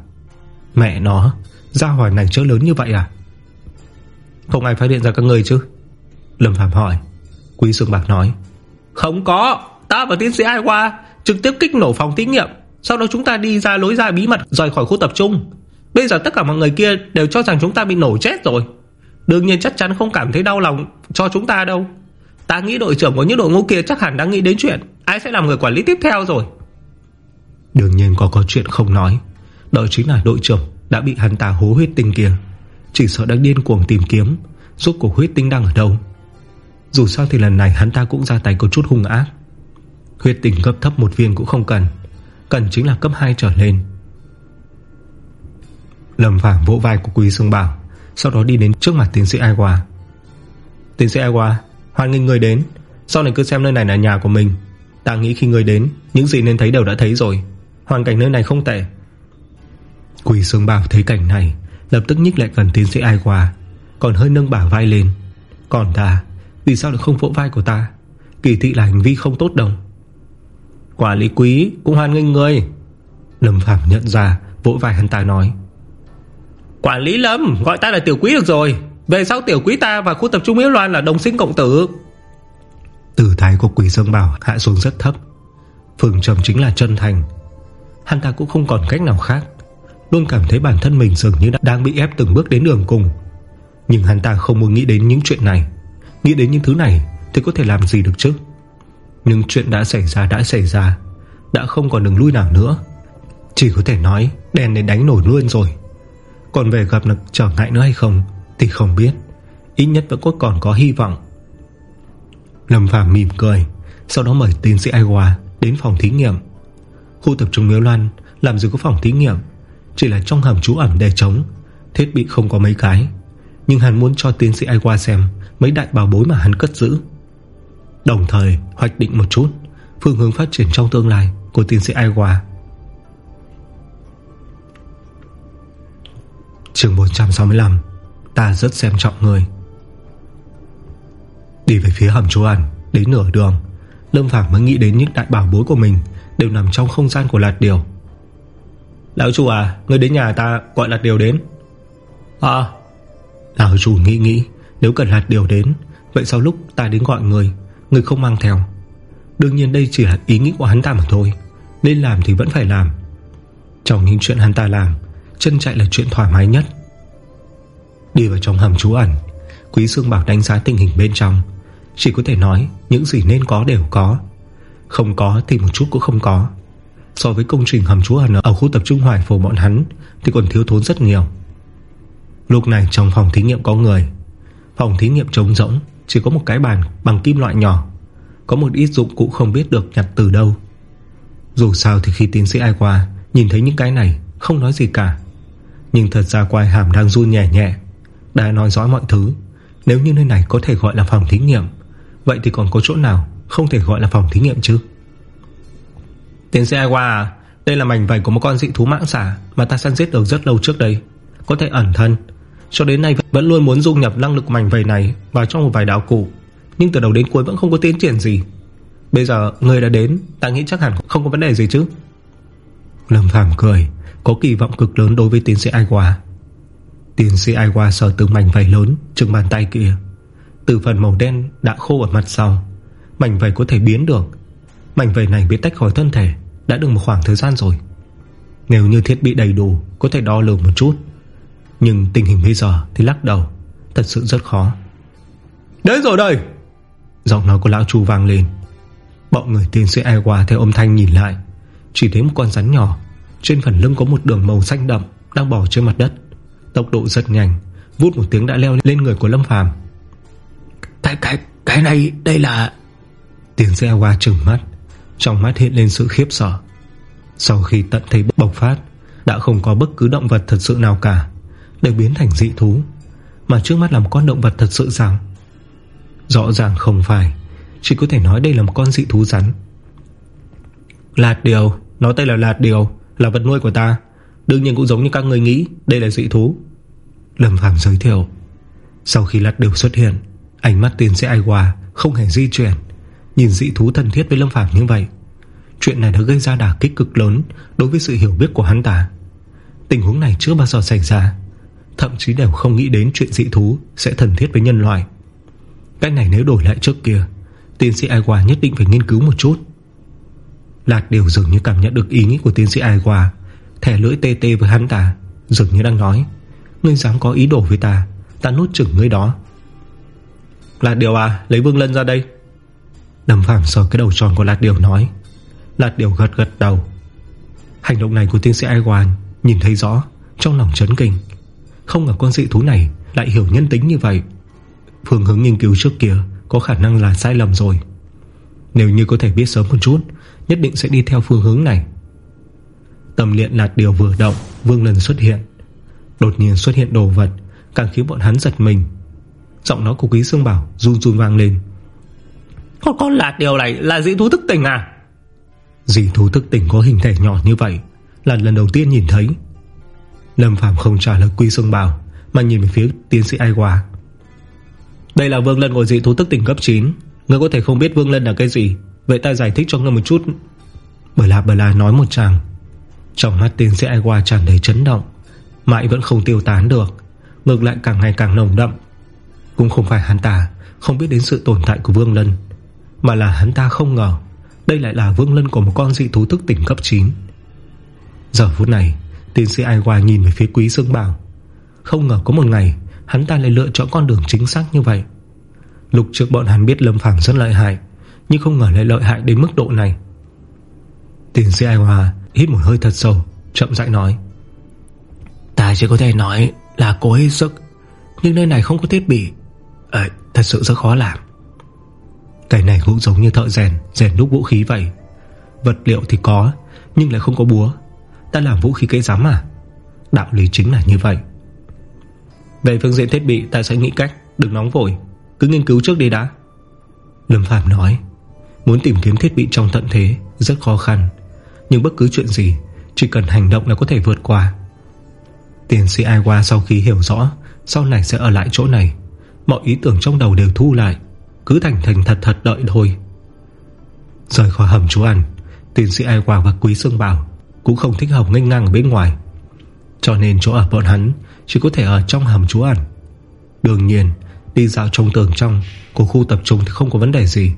Mẹ nó Ra hỏi này chớ lớn như vậy à? Không ai phát hiện ra các người chứ? Lâm Phạm hỏi. Quý Dương Bạc nói. Không có. Ta và tiến sĩ Ai qua Trực tiếp kích nổ phòng thí nghiệm. Sau đó chúng ta đi ra lối ra bí mật Rời khỏi khu tập trung. Bây giờ tất cả mọi người kia đều cho rằng chúng ta bị nổ chết rồi. Đương nhiên chắc chắn không cảm thấy đau lòng Cho chúng ta đâu. Ta nghĩ đội trưởng của những đội ngũ kia chắc hẳn đang nghĩ đến chuyện Ai sẽ làm người quản lý tiếp theo rồi. Đương nhiên có có chuyện không nói. Đó chính là đội trưởng đã bị hắn ta hố huyết tinh kia. Chỉ sợ đang điên cuồng tìm kiếm, Rốt cuộc huyết tinh đang ở đâu? Dù sao thì lần này hắn ta cũng ra tay có chút hung ác. Huyết tinh cấp thấp một viên cũng không cần Cần chính là cấp 2 trở lên. Lâm Phàm vỗ vai của Quý Sương Bảo, Sau đó đi đến trước mặt tiến sĩ Ai Hòa Tiến sĩ Ai Hòa Hoan nghênh người đến. Sau này cứ xem nơi này là nhà của mình. Ta nghĩ khi người đến, Những gì nên thấy đều đã thấy rồi. Hoàn cảnh nơi này không tệ. Quỷ Sương Bảo thấy cảnh này Lập tức nhích lại gần tiến sĩ Ai qua, Còn hơi nâng bả vai lên. Còn ta Vì sao lại không vỗ vai của ta? Kỳ thị là hành vi không tốt đâu. Quả lý quý cũng hoan nghênh người Lâm Phạm nhận ra Vỗ vai hắn ta nói. Quản lý Lâm gọi ta là tiểu quý được rồi. Về sau tiểu quý ta và khu tập trung Yếu Loan là đồng sinh cộng tử. Tử thái của quỷ Dương Bảo hạ xuống rất thấp. Phương trầm chính là chân thành. Hắn ta cũng không còn cách nào khác. Luôn cảm thấy bản thân mình dường như đang bị ép từng bước đến đường cùng. Nhưng hắn ta không muốn nghĩ đến những chuyện này. Nghĩ đến những thứ này Thì có thể làm gì được chứ? Nhưng chuyện đã xảy ra đã xảy ra. Đã không còn đường lui nào nữa. Chỉ có thể nói đèn đến đánh nổi luôn rồi. Còn về gặp được trở ngại nữa hay không Thì không biết. Ít nhất vẫn có còn có hy vọng. Lâm Phàm mỉm cười, Sau đó mời tiến sĩ Ai Hòa đến phòng thí nghiệm. Khu tập trung Miếu Loan, Làm gì có phòng thí nghiệm. Chỉ là trong hầm trú ẩn để trống, Thiết bị không có mấy cái. Nhưng hắn muốn cho tiến sĩ Aiwa xem Mấy đại bảo bối mà hắn cất giữ. Đồng thời, hoạch định một chút Phương hướng phát triển trong tương lai Của tiến sĩ Aiwa Hòa Trường 465 Ta rất xem trọng người. Đi về phía hầm trú ẩn, Đến nửa đường, Lâm Phàm mới nghĩ đến những đại bảo bối của mình Đều nằm trong không gian của lạt điều Lão chủ à Người đến nhà ta gọi lạt điều đến. À. Lão chủ nghĩ nghĩ Nếu cần lạt điều đến Vậy sau lúc ta đến gọi người Người không mang theo. Đương nhiên đây chỉ là ý nghĩ của hắn ta mà thôi Nên làm thì vẫn phải làm. Trong những chuyện hắn ta làm Chân chạy là chuyện thoải mái nhất. Đi vào trong hầm trú ẩn Quý Sương Bảo đánh giá tình hình bên trong. Chỉ có thể nói Những gì nên có đều có. Không có thì một chút cũng không có So với công trình hầm trú ẩn ở khu tập trung hoài phổ bọn hắn, Thì còn thiếu thốn rất nhiều. Lúc này trong phòng thí nghiệm có người. Phòng thí nghiệm trống rỗng, Chỉ có một cái bàn bằng kim loại nhỏ. Có một ít dụng cụ không biết được nhặt từ đâu. Dù sao thì khi tiến sĩ ai qua, Nhìn thấy những cái này, Không nói gì cả. Nhưng thật ra quai hàm đang run nhẹ nhẹ, Đã nói rõ mọi thứ. Nếu như nơi này có thể gọi là phòng thí nghiệm, Vậy thì còn có chỗ nào Không thể gọi là phòng thí nghiệm chứ? Tiến sĩ Aiwa, à Đây là mảnh vảy của một con dị thú mạng xả Mà ta săn giết được rất lâu trước đây. Có thể ẩn thân. Cho đến nay vẫn luôn muốn dung nhập năng lực mảnh vầy này Vào trong một vài đạo cụ Nhưng từ đầu đến cuối vẫn không có tiến triển gì. Bây giờ người đã đến Ta nghĩ chắc hẳn không có vấn đề gì chứ? Lâm Phạm cười Có kỳ vọng cực lớn đối với tiến sĩ Aiwa. Tiến sĩ Aiwa sờ từng mảnh vầy lớn Trừng bàn tay kia. Từ phần màu đen đã khô ở mặt sau. Mảnh vầy có thể biến được. Mảnh vầy này bị tách khỏi thân thể Đã được một khoảng thời gian rồi. Nếu như thiết bị đầy đủ Có thể đo lường một chút. Nhưng tình hình bây giờ thì lắc đầu Thật sự rất khó. Đến rồi đây! Giọng nói của lão chu vang lên. Bọn người tiến sĩ ai qua theo âm thanh nhìn lại. Chỉ thấy một con rắn nhỏ Trên phần lưng có một đường màu xanh đậm Đang bò trên mặt đất. Tốc độ rất nhanh Vút một tiếng đã leo lên người của Lâm Phàm. Cái cái cái này đây là Tiến sĩ qua trừng mắt trong mắt hiện lên sự khiếp sợ. Sau khi tận thấy bộc phát Đã không có bất cứ động vật thật sự nào cả Đều biến thành dị thú. Mà trước mắt là một con động vật thật sự rằng, Rõ ràng không phải Chỉ có thể nói đây là một con dị thú rắn. Lạt điều Nó tên là lạt điều Là vật nuôi của ta. Đương nhiên cũng giống như các người nghĩ Đây là dị thú. Lâm Phàm giới thiệu. Sau khi lạt điều xuất hiện Ánh mắt tiến sĩ ai qua Không hề di chuyển. Nhìn dị thú thân thiết với Lâm Phàm như vậy, Chuyện này đã gây ra đả kích cực lớn Đối với sự hiểu biết của hắn ta. Tình huống này chưa bao giờ xảy ra, Thậm chí đều không nghĩ đến chuyện dị thú Sẽ thân thiết với nhân loại. Cái này nếu đổi lại trước kia, Tiến sĩ Ai Hòa nhất định phải nghiên cứu một chút. Lạc đều dường như cảm nhận được ý nghĩ của tiến sĩ Ai Hòa Thẻ lưỡi tê tê với hắn ta, Dường như đang nói, Ngươi dám có ý đồ với ta Ta nốt chừng ngươi đó. Lạc điều à lấy vương lân ra đây. Đâm phẳng sờ cái đầu tròn của Lạt Điều nói. Lạt Điều gật gật đầu. Hành động này của tiến sĩ Ai Nhìn thấy rõ, Trong lòng chấn kinh. Không ngờ con dị thú này Lại hiểu nhân tính như vậy. Phương hướng nghiên cứu trước kia Có khả năng là sai lầm rồi. Nếu như có thể biết sớm một chút, Nhất định sẽ đi theo phương hướng này. Tầm liện Lạt Điều vừa động, Vương lần xuất hiện. Đột nhiên xuất hiện đồ vật, Càng khiến bọn hắn giật mình. Giọng nói của Quý Sương Bảo run run vang lên con con lạt điều này là dị thú thức tỉnh à? Dị thú thức tỉnh có hình thể nhỏ như vậy Là lần đầu tiên nhìn thấy. Lâm Phạm không trả lời Quy Sương Bảo Mà nhìn về phía tiến sĩ Ai Hòa Đây là vương lân của dị thú thức tỉnh cấp 9 Ngươi có thể không biết vương lân là cái gì Vậy ta giải thích cho ngươi một chút. Bởi là bởi là nói một chàng Trong mắt tiến sĩ Ai Hòa tràn đầy chấn động Mãi vẫn không tiêu tán được Ngược lại càng ngày càng nồng đậm. Cũng không phải hắn ta Không biết đến sự tồn tại của Vương Lân mà là hắn ta không ngờ. Đây lại là vương lân của một con dị thú thức tỉnh cấp 9 Giờ phút này Tiến sĩ Ai Hoa nhìn về phía quý Dương Bảo. Không ngờ có một ngày Hắn ta lại lựa chọn con đường chính xác như vậy. Lục trước bọn hắn biết Lâm Phàm rất lợi hại Nhưng không ngờ lại lợi hại đến mức độ này. Tiến sĩ Ai Hòa Hít một hơi thật sâu Chậm rãi nói. Ta chỉ có thể nói là cố hết sức Nhưng nơi này không có thiết bị. À, thật sự rất khó làm cái này cũng giống như thợ rèn Rèn đúc vũ khí vậy. Vật liệu thì có, Nhưng lại không có búa. Ta làm vũ khí cây rắm à? Đạo lý chính là như vậy. Về phương diện thiết bị ta sẽ nghĩ cách, Đừng nóng vội. Cứ nghiên cứu trước đi đã. Lâm Phạm nói, Muốn tìm kiếm thiết bị trong tận thế Rất khó khăn. Nhưng bất cứ chuyện gì, Chỉ cần hành động là có thể vượt qua. Tiến sĩ Ai qua sau khi hiểu rõ, Sau này sẽ ở lại chỗ này. Mọi ý tưởng trong đầu đều thu lại cứ thành thành thật thật đợi thôi. Rời khỏi hầm chú ăn, Tiến sĩ Ai Quang và Quý Sương Bảo, Cũng không thích hợp nganh ngang ở bên ngoài. Cho nên chỗ ở bọn hắn Chỉ có thể ở trong hầm chú ăn. Đương nhiên, Đi dạo trong tường trong Của khu tập trung thì không có vấn đề gì.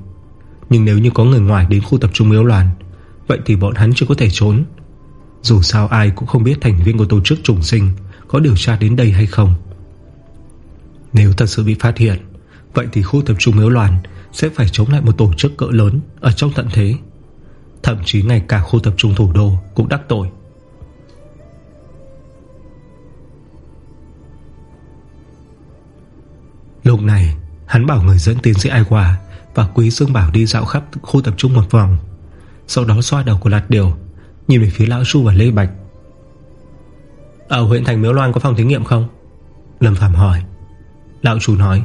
Nhưng nếu như có người ngoài đến khu tập trung yếu loạn, Vậy thì bọn hắn chưa có thể trốn. Dù sao ai cũng không biết thành viên của tổ chức trùng sinh Có điều tra đến đây hay không. Nếu thật sự bị phát hiện Vậy thì khu tập trung miếu loạn Sẽ phải chống lại một tổ chức cỡ lớn Ở trong tận thế. Thậm chí ngay cả khu tập trung thủ đô Cũng đắc tội. Lúc này, Hắn bảo người dẫn tiến sĩ Ai Hòa Và Quý Dương Bảo đi dạo khắp khu tập trung một vòng. Sau đó xoa đầu của Lạt Điều, Nhìn về phía Lão Xu và Lê Bạch. Ở huyện thành Miếu Loan có phòng thí nghiệm không? Lâm Phạm hỏi. Lão Xu nói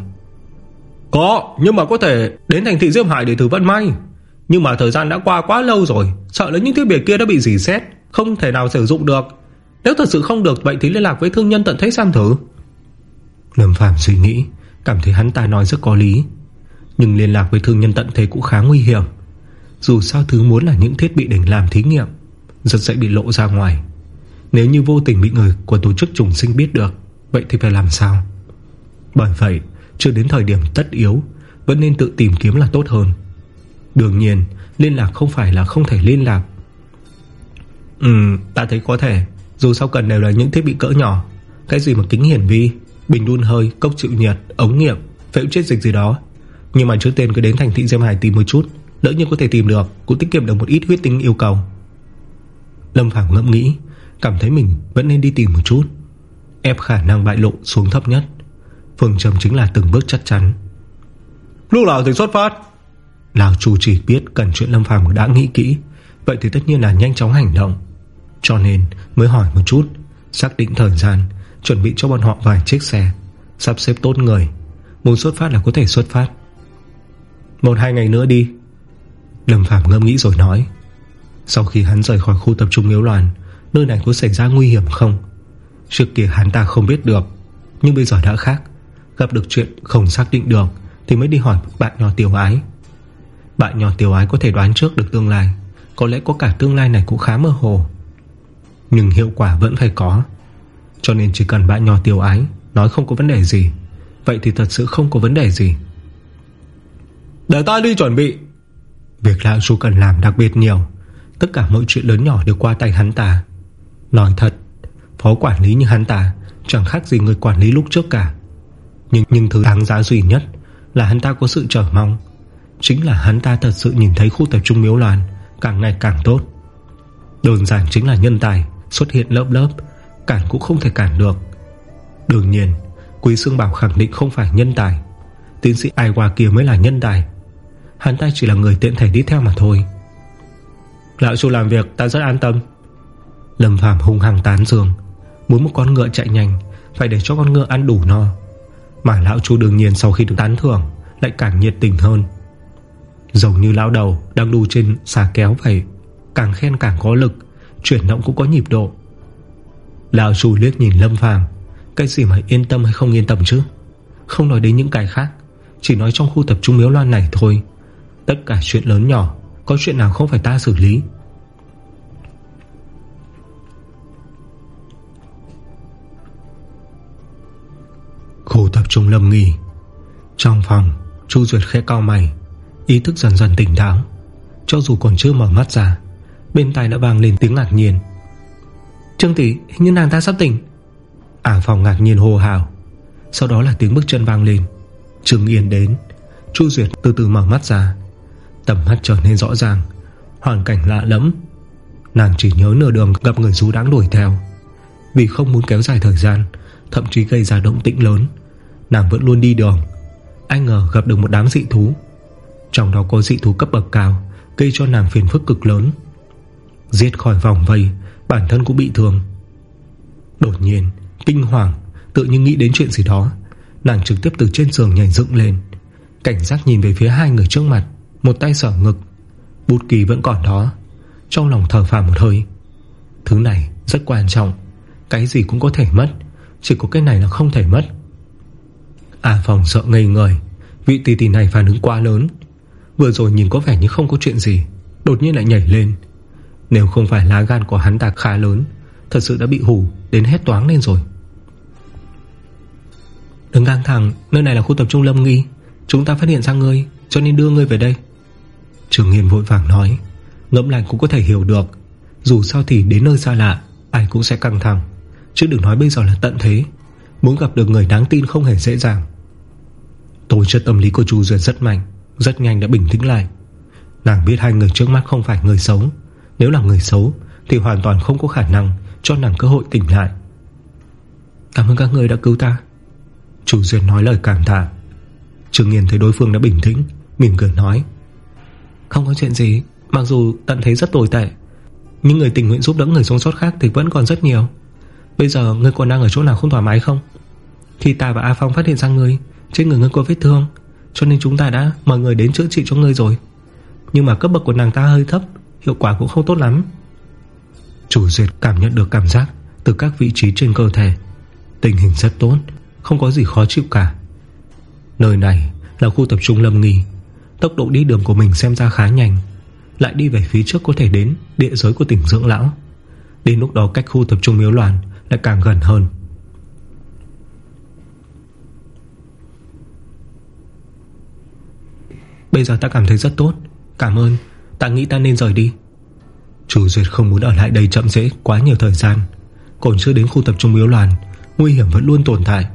có, nhưng mà có thể đến thành thị Diêm Hải để thử vận may. Nhưng mà thời gian đã qua quá lâu rồi, Sợ là những thiết bị kia đã bị dì xét, Không thể nào sử dụng được. Nếu thật sự không được, vậy thì liên lạc với thương nhân tận thế xem thử. Lâm Phàm suy nghĩ, Cảm thấy hắn ta nói rất có lý. Nhưng liên lạc với thương nhân tận thế cũng khá nguy hiểm. Dù sao thứ muốn là những thiết bị để làm thí nghiệm, Rất dễ bị lộ ra ngoài. Nếu như vô tình bị người của tổ chức trùng sinh biết được, Vậy thì phải làm sao? Bởi vậy chưa đến thời điểm tất yếu Vẫn nên tự tìm kiếm là tốt hơn. Đương nhiên liên lạc không phải là không thể liên lạc. Ừ ta thấy có thể. Dù sao cần đều là những thiết bị cỡ nhỏ. Cái gì mà kính hiển vi Bình đun hơi, cốc chịu nhiệt, ống nghiệm Phễu chết dịch gì đó. Nhưng mà trước tiên cứ đến thành thị Diêm Hải tìm một chút. Lỡ như có thể tìm được Cũng tiết kiệm được một ít huyết tinh yêu cầu. Lâm Phàm ngẫm nghĩ Cảm thấy mình vẫn nên đi tìm một chút. Ép khả năng bại lộ xuống thấp nhất. Phương châm chính là từng bước chắc chắn. Lúc nào thì xuất phát? Lào chủ chỉ biết cần chuyện Lâm Phàm đã nghĩ kỹ Vậy thì tất nhiên là nhanh chóng hành động. Cho nên mới hỏi một chút Xác định thời gian Chuẩn bị cho bọn họ vài chiếc xe Sắp xếp tốt người Muốn xuất phát là có thể xuất phát. Một hai ngày nữa đi. Lâm Phạm ngâm nghĩ rồi nói Sau khi hắn rời khỏi khu tập trung miếu loạn Nơi này có xảy ra nguy hiểm không? Trước kia hắn ta không biết được Nhưng bây giờ đã khác Gặp được chuyện không xác định được, Thì mới đi hỏi bạn nhỏ tiểu ái. Bạn nhỏ tiểu ái có thể đoán trước được tương lai, Có lẽ có cả tương lai này cũng khá mơ hồ. Nhưng hiệu quả vẫn phải có, Cho nên chỉ cần bạn nhỏ tiểu ái Nói không có vấn đề gì, Vậy thì thật sự không có vấn đề gì. Để ta đi chuẩn bị. Việc lão chú cần làm đặc biệt nhiều, Tất cả mọi chuyện lớn nhỏ đều qua tay hắn ta. Nói thật, Phó quản lý như hắn ta Chẳng khác gì người quản lý lúc trước cả. Nhưng nhưng thứ đáng giá duy nhất Là hắn ta có sự trở mong. Chính là hắn ta thật sự nhìn thấy khu tập trung miếu loạn Càng ngày càng tốt. Đơn giản chính là nhân tài Xuất hiện lớp lớp, Cản cũng không thể cản được. Đương nhiên, Quý Sương Bảo khẳng định không phải nhân tài. Tiến sĩ Ai Hoa kia mới là nhân tài. Hắn ta chỉ là người tiện thể đi theo mà thôi. Lão chủ làm việc, ta rất an tâm. Lâm Phàm hung hăng tán dương. Muốn một con ngựa chạy nhanh, Phải để cho con ngựa ăn đủ no. Mà lão chú đương nhiên sau khi được tán thưởng, Lại càng nhiệt tình hơn. Giống như lão đầu đang đu trên xà kéo vậy, Càng khen càng có lực, Chuyển động cũng có nhịp độ. Lão chú liếc nhìn Lâm Phàm, Cái gì mà yên tâm hay không yên tâm chứ? Không nói đến những cái khác, Chỉ nói trong khu tập trung miếu loan này thôi. Tất cả chuyện lớn nhỏ, Có chuyện nào không phải ta xử lý? Khu tập trung lâm nghi. Trong phòng, Chu Duyệt khẽ cao mày, Ý thức dần dần tỉnh táo Cho dù còn chưa mở mắt ra, Bên tai đã vang lên tiếng ngạc nhiên. Trương tỷ nhưng như nàng ta sắp tỉnh. Ả phòng ngạc nhiên hô hào. Sau đó là tiếng bước chân vang lên. Trương Yên đến, Chu Duyệt từ từ mở mắt ra. Tầm mắt trở nên rõ ràng, Hoàn cảnh lạ lẫm. Nàng chỉ nhớ nửa đường gặp người rú đáng đuổi theo. Vì không muốn kéo dài thời gian, Thậm chí gây ra động tĩnh lớn. Nàng vẫn luôn đi đường. Anh ngờ gặp được một đám dị thú. Trong đó có dị thú cấp bậc cao Gây cho nàng phiền phức cực lớn. Giết khỏi vòng vây Bản thân cũng bị thương. Đột nhiên, kinh hoàng Tự nhiên nghĩ đến chuyện gì đó. Nàng trực tiếp từ trên giường nhảy dựng lên. Cảnh giác nhìn về phía hai người trước mặt Một tay sở ngực. Bút kỳ vẫn còn đó Trong lòng thở phào một hơi. Thứ này rất quan trọng Cái gì cũng có thể mất Chỉ có cái này là không thể mất. À phòng sợ ngây người. Vị tỷ tỷ này phản ứng quá lớn. Vừa rồi nhìn có vẻ như không có chuyện gì, Đột nhiên lại nhảy lên. Nếu không phải lá gan của hắn ta khá lớn, Thật sự đã bị hù đến hết toáng lên rồi. Đừng căng thẳng, Nơi này là khu tập trung lâm nghi. Chúng ta phát hiện ra ngươi, Cho nên đưa ngươi về đây. Trường Hiền vội vàng nói. Ngẫm lại cũng có thể hiểu được. Dù sao thì đến nơi xa lạ, Ai cũng sẽ căng thẳng. Chứ đừng nói bây giờ là tận thế. Muốn gặp được người đáng tin không hề dễ dàng. Tôi chất tâm lý của chú Duyệt rất mạnh, Rất nhanh đã bình tĩnh lại. Nàng biết hai người trước mắt không phải người xấu. Nếu là người xấu, Thì hoàn toàn không có khả năng Cho nàng cơ hội tỉnh lại. Cảm ơn các người đã cứu ta. Chủ Duyệt nói lời cảm tạ. Trường nghiền thấy đối phương đã bình tĩnh, Mỉm cười nói. Không có chuyện gì, Mặc dù tận thấy rất tồi tệ, Nhưng người tình nguyện giúp đỡ người sống sót khác Thì vẫn còn rất nhiều. Bây giờ ngươi còn đang ở chỗ nào không thoải mái không? Khi ta và A Phong phát hiện ra ngươi trên người ngươi có vết thương. Cho nên chúng ta đã mời người đến chữa trị cho ngươi rồi. Nhưng mà cấp bậc của nàng ta hơi thấp Hiệu quả cũng không tốt lắm. Chủ duyệt cảm nhận được cảm giác Từ các vị trí trên cơ thể. Tình hình rất tốt Không có gì khó chịu cả. Nơi này là khu tập trung lâm nghỉ, Tốc độ đi đường của mình xem ra khá nhanh. Lại đi về phía trước có thể đến Địa giới của tỉnh dưỡng lão. Đến lúc đó cách khu tập trung miếu loạn Lại càng gần hơn. Bây giờ ta cảm thấy rất tốt. Cảm ơn. Ta nghĩ ta nên rời đi. Chủ duyệt không muốn ở lại đây chậm dễ quá nhiều thời gian. Còn chưa đến khu tập trung miếu loạn Nguy hiểm vẫn luôn tồn tại.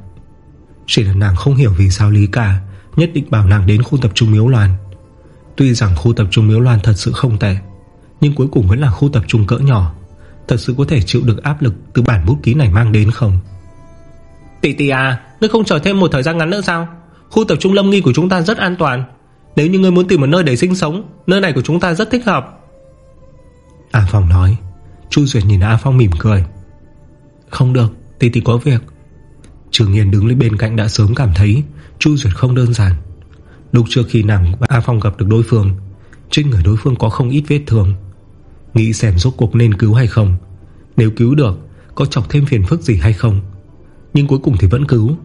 Chỉ là nàng không hiểu vì sao Lý Cả Nhất định bảo nàng đến khu tập trung miếu loạn Tuy rằng khu tập trung miếu loạn thật sự không tệ, Nhưng cuối cùng vẫn là khu tập trung cỡ nhỏ. Thật sự có thể chịu được áp lực Từ bản bút ký này mang đến không? Tỷ tỷ à Ngươi không chờ thêm một thời gian ngắn nữa sao? Khu tập trung lâm nghi của chúng ta rất an toàn. Nếu như ngươi muốn tìm một nơi để sinh sống, Nơi này của chúng ta rất thích hợp. A Phong nói. Chu Duyệt nhìn A Phong mỉm cười. Không được, Tỷ tỷ có việc. Trường Yên đứng lên bên cạnh đã sớm cảm thấy Chu Duyệt không đơn giản. Lúc trước khi nàng và A Phong gặp được đối phương, Trên người đối phương có không ít vết thương. Nghĩ xem rốt cuộc nên cứu hay không. Nếu cứu được, Có chọc thêm phiền phức gì hay không. Nhưng cuối cùng thì vẫn cứu.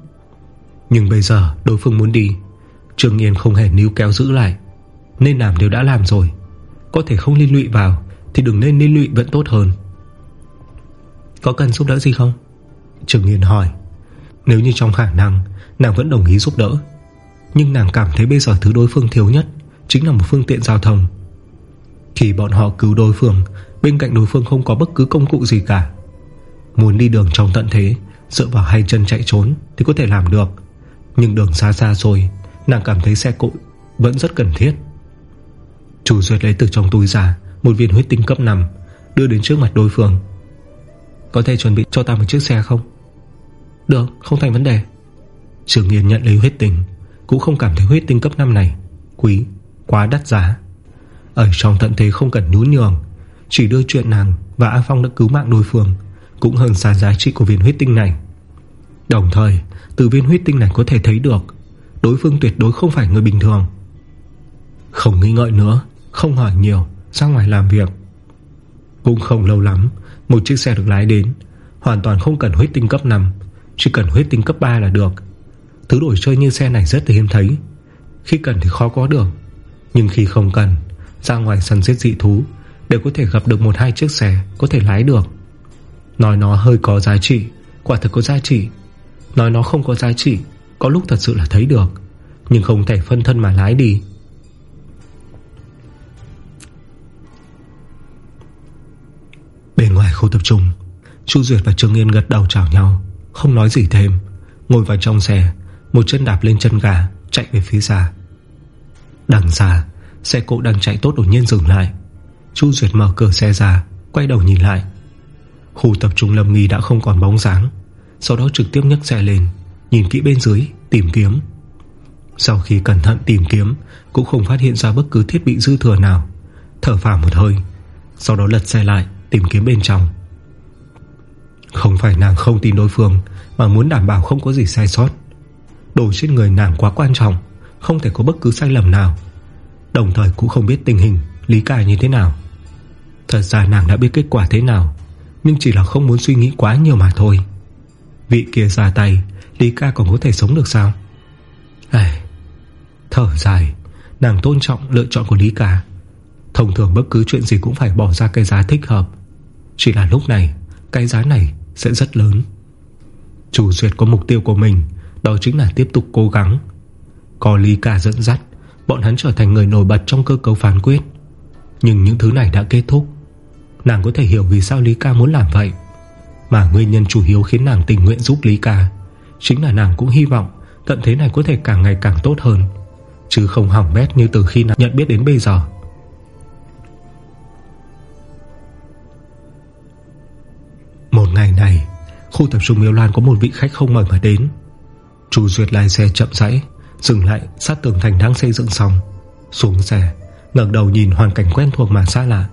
Nhưng bây giờ, đối phương muốn đi. Trường Yên không hề níu kéo giữ lại. Nên làm đều đã làm rồi. Có thể không liên lụy vào, Thì đừng nên liên lụy vẫn tốt hơn. Có cần giúp đỡ gì không? Trường Yên hỏi. Nếu như trong khả năng, Nàng vẫn đồng ý giúp đỡ. Nhưng nàng cảm thấy bây giờ thứ đối phương thiếu nhất Chính là một phương tiện giao thông. Khi bọn họ cứu đối phương, Bên cạnh đối phương không có bất cứ công cụ gì cả. Muốn đi đường trong tận thế, Dựa vào hai chân chạy trốn Thì có thể làm được. Nhưng đường xa xa rồi Nàng cảm thấy xe cộ vẫn rất cần thiết. Chủ duyệt lấy từ trong túi ra Một viên huyết tinh cấp 5 Đưa đến trước mặt đối phương. Có thể chuẩn bị cho ta một chiếc xe không? Được không thành vấn đề. Trường Nghiên nhận lấy huyết tinh Cũng không cảm thấy huyết tinh cấp 5 này Quý, quá đắt giá. Ở trong tận thế không cần nhún nhường Chỉ đưa chuyện nàng và A Phong đã cứu mạng đối phương Cũng hơn xa giá trị của viên huyết tinh này. Đồng thời Từ viên huyết tinh này có thể thấy được Đối phương tuyệt đối không phải người bình thường. Không nghi ngợi nữa, Không hỏi nhiều, Ra ngoài làm việc. Cũng không lâu lắm, Một chiếc xe được lái đến. Hoàn toàn không cần huyết tinh cấp 5 Chỉ cần huyết tinh cấp 3 là được. Thứ đổi chơi như xe này rất là hiếm thấy. Khi cần thì khó có được, Nhưng khi không cần, Ra ngoài săn giết dị thú, Đều có thể gặp được một hai chiếc xe Có thể lái được. Nói nó hơi có giá trị, Quả thực có giá trị. Nói nó không có giá trị có lúc thật sự là thấy được, Nhưng không thể phân thân mà lái đi. Bên ngoài khu tập trung, Chu Duyệt và Trương Yên gật đầu chào nhau, Không nói gì thêm, Ngồi vào trong xe, Một chân đạp lên chân gà, Chạy về phía xa. Đằng xa, Xe cộ đang chạy tốt đột nhiên dừng lại. Chu Duyệt mở cửa xe ra, Quay đầu nhìn lại. Khu tập trung lâm nghi đã không còn bóng dáng, Sau đó trực tiếp nhấc xe lên. Nhìn kỹ bên dưới, tìm kiếm. Sau khi cẩn thận tìm kiếm, Cũng không phát hiện ra bất cứ thiết bị dư thừa nào. Thở phào một hơi, Sau đó lật xe lại, tìm kiếm bên trong. Không phải nàng không tin đối phương, Mà muốn đảm bảo không có gì sai sót. Đồ trên người nàng quá quan trọng, Không thể có bất cứ sai lầm nào. Đồng thời cũng không biết tình hình, Lý cài như thế nào. Thật ra nàng đã biết kết quả thế nào, Nhưng chỉ là không muốn suy nghĩ quá nhiều mà thôi. Vị kia ra tay Lý ca còn có thể sống được sao? Ai, Thở dài. Nàng tôn trọng lựa chọn của Lý ca. Thông thường bất cứ chuyện gì cũng phải bỏ ra cái giá thích hợp. Chỉ là lúc này Cái giá này sẽ rất lớn. Chủ duyệt có mục tiêu của mình Đó chính là tiếp tục cố gắng. Có Lý ca dẫn dắt Bọn hắn trở thành người nổi bật trong cơ cấu phán quyết. Nhưng những thứ này đã kết thúc. Nàng có thể hiểu vì sao Lý ca muốn làm vậy. Mà nguyên nhân chủ yếu khiến nàng tình nguyện giúp Lý ca. Chính là nàng cũng hy vọng Tận thế này có thể càng ngày càng tốt hơn, Chứ không hỏng bét như từ khi nàng nhận biết đến bây giờ. Một ngày này, Khu tập trung Miêu Loan có một vị khách không mời mà đến. Chủ duyệt lái xe chậm rãi, Dừng lại sát tường thành đang xây dựng xong. Xuống xe, ngẩng đầu nhìn hoàn cảnh quen thuộc mà xa lạ.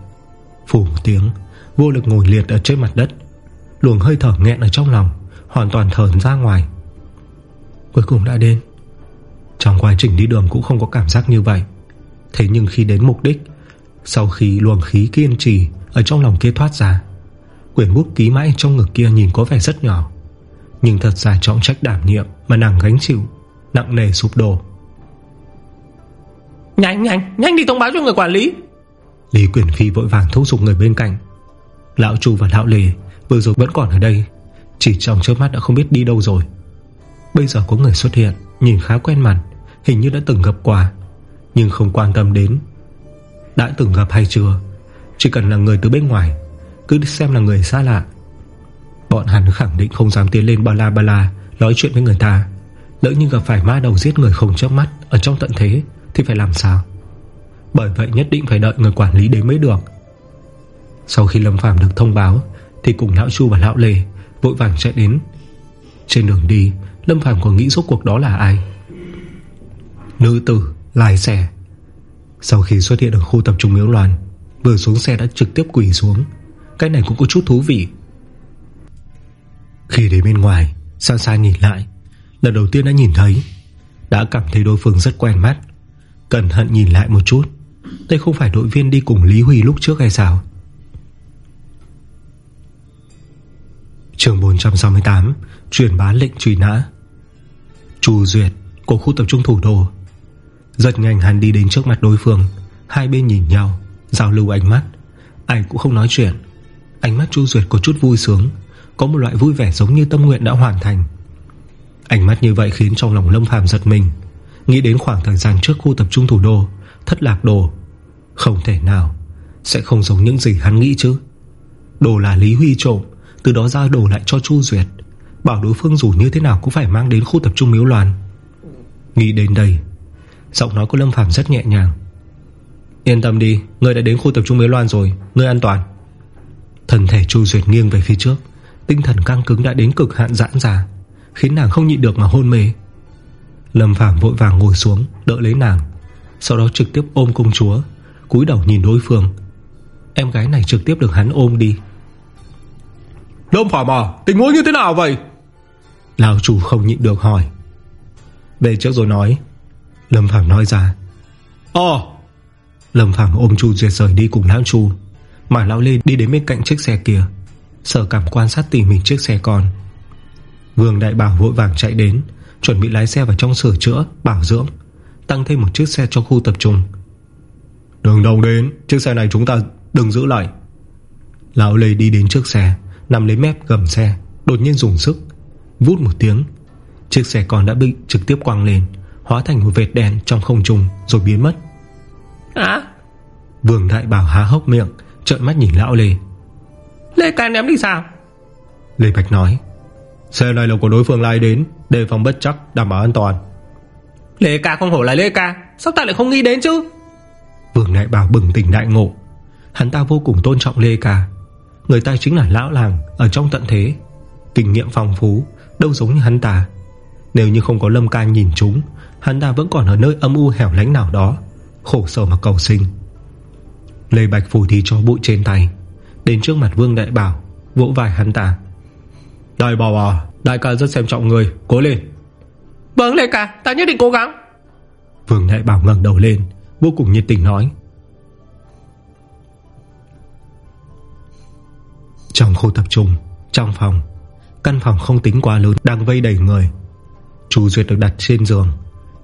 Phủ một tiếng, Vô lực ngồi liệt ở trên mặt đất. Luồng hơi thở nghẹn ở trong lòng, Hoàn toàn thở ra ngoài. Cuối cùng đã đến. Trong quá trình đi đường cũng không có cảm giác như vậy. Thế nhưng khi đến mục đích Sau khi luồng khí kiên trì Ở trong lòng kia thoát ra Quyển bút ký mãi trong ngực kia nhìn có vẻ rất nhỏ. Nhưng thật ra trọng trách đảm nhiệm Mà nàng gánh chịu Nặng nề sụp đổ. Nhanh nhanh nhanh đi thông báo cho người quản lý. Lý Quyển Phi vội vàng thúc giục người bên cạnh. Lão Chu và Lão Lê Vừa rồi vẫn còn ở đây Chỉ trong chớp mắt đã không biết đi đâu rồi Bây giờ có người xuất hiện, Nhìn khá quen mặt, Hình như đã từng gặp qua. Nhưng không quan tâm đến, Đã từng gặp hay chưa? Chỉ cần là người từ bên ngoài, Cứ xem là người xa lạ. Bọn hắn khẳng định không dám tiến lên ba la ba la Nói chuyện với người ta. Lỡ như gặp phải ma đầu giết người không chớp mắt, Ở trong tận thế, Thì phải làm sao? Bởi vậy nhất định phải đợi người quản lý đến mới được. Sau khi Lâm Phàm được thông báo, Thì cùng Lão Chu và Lão Lê Vội vàng chạy đến. Trên đường đi Lâm Phàm còn nghĩ rốt cuộc đó là ai? Nữ tử, Lái xe. Sau khi xuất hiện ở khu tập trung miếu loạn Vừa xuống xe đã trực tiếp quỷ xuống. Cái này cũng có chút thú vị. Khi đến bên ngoài, Xa xa nhìn lại, Lần đầu tiên đã nhìn thấy, Đã cảm thấy đối phương rất quen mắt. Cẩn thận nhìn lại một chút, Đây không phải đội viên đi cùng Lý Huy lúc trước hay sao? Trường 468 Truyền bá lệnh truy nã. Chu Duyệt của khu tập trung thủ đô. Rất nhanh hắn đi đến trước mặt đối phương, Hai bên nhìn nhau, Giao lưu ánh mắt. Anh cũng không nói chuyện. Ánh mắt Chu Duyệt có chút vui sướng, Có một loại vui vẻ giống như tâm nguyện đã hoàn thành. Ánh mắt như vậy khiến trong lòng Lâm Phàm giật mình. Nghĩ đến khoảng thời gian trước khu tập trung thủ đô, Thất lạc đồ. Không thể nào, Sẽ không giống những gì hắn nghĩ chứ. Đồ là Lý Huy trộm, Từ đó ra đồ lại cho Chu Duyệt. Bảo đối phương dù như thế nào cũng phải mang đến khu tập trung miếu loạn Nghĩ đến đây, Giọng nói của Lâm Phàm rất nhẹ nhàng. Yên tâm đi Người đã đến khu tập trung miếu loạn rồi Người an toàn. Thần thể Chu Duyệt nghiêng về phía trước, Tinh thần căng cứng đã đến cực hạn giãn ra, Khiến nàng không nhịn được mà hôn mê. Lâm Phàm vội vàng ngồi xuống, Đỡ lấy nàng, Sau đó trực tiếp ôm công chúa, cúi đầu nhìn đối phương. Em gái này trực tiếp được hắn ôm đi. Lâm Phàm à Tình huống như thế nào vậy? Lão chủ không nhịn được hỏi. Về trước rồi nói. Lâm Phàm nói ra. Ờ. Lâm Phàm ôm Chu Duyệt rời đi cùng Lão Chu Mà Lão Lê đi đến bên cạnh chiếc xe kia Sở cảm quan sát tỉ mỉ chiếc xe con. Vương Đại Bảo vội vàng chạy đến Chuẩn bị lái xe vào trong sửa chữa Bảo dưỡng Tăng thêm một chiếc xe cho khu tập trung. Đường đầu đến? Chiếc xe này chúng ta đừng giữ lại. Lão Lê đi đến trước xe Nằm lấy mép gầm xe Đột nhiên dùng sức Vút một tiếng. Chiếc xe con đã bị trực tiếp quăng lên Hóa thành một vệt đèn trong không trung Rồi biến mất. À Vương Đại Bảo há hốc miệng Trợn mắt nhìn lão Lê. Lê ca ném đi sao? Lê Bạch nói Xe này là của đối phương lai đến Đề phòng bất chắc đảm bảo an toàn. Lê ca không hổ là Lê ca Sao ta lại không nghĩ đến chứ? Vương Đại Bảo bừng tỉnh đại ngộ. Hắn ta vô cùng tôn trọng Lê ca. Người ta chính là lão làng Ở trong tận thế. Kinh nghiệm phong phú Đâu giống như hắn ta. Nếu như không có Lâm ca nhìn chúng Hắn ta vẫn còn ở nơi âm u hẻo lánh nào đó Khổ sở mà cầu sinh. Lê Bạch phủ thì cho bụi trên tay Đến trước mặt Vương Đại Bảo Vỗ vai hắn ta. Đại Bảo à Đại ca rất xem trọng người Cố lên. Vâng Lê ca Ta nhất định cố gắng. Vương Đại Bảo ngẩng đầu lên Vô cùng nhiệt tình nói. Trong khu tập trung Trong phòng Căn phòng không tính quá lớn Đang vây đầy người. Chú Duyệt được đặt trên giường.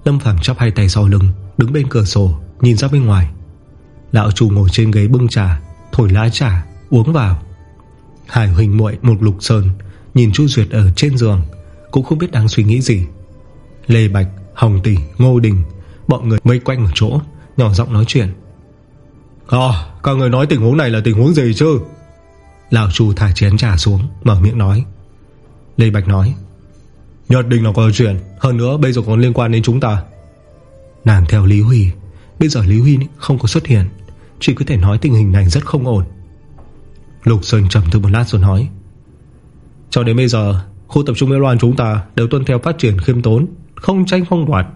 Lâm Phàm chắp hai tay sau lưng Đứng bên cửa sổ Nhìn ra bên ngoài. Lão chủ ngồi trên ghế bưng trà Thổi lá trà Uống vào. Hải Huỳnh muội một lục sơn Nhìn Chu Duyệt ở trên giường Cũng không biết đang suy nghĩ gì. Lê Bạch, Hồng Tỷ, Ngô Đình Bọn người mây quanh ở chỗ Nhỏ giọng nói chuyện. À các người nói tình huống này là tình huống gì chứ? Lão Chu thả chén trà xuống Mở miệng nói. Lê Bạch nói, Nhất định là có chuyện, Hơn nữa bây giờ còn liên quan đến chúng ta. Nàng theo Lý Huy, Bây giờ Lý Huy không có xuất hiện, Chỉ có thể nói tình hình này rất không ổn. Lục Sơn trầm tư một lát rồi nói, Cho đến bây giờ, Khu tập trung Mê Loan chúng ta đều tuân theo phát triển khiêm tốn, Không tranh không đoạt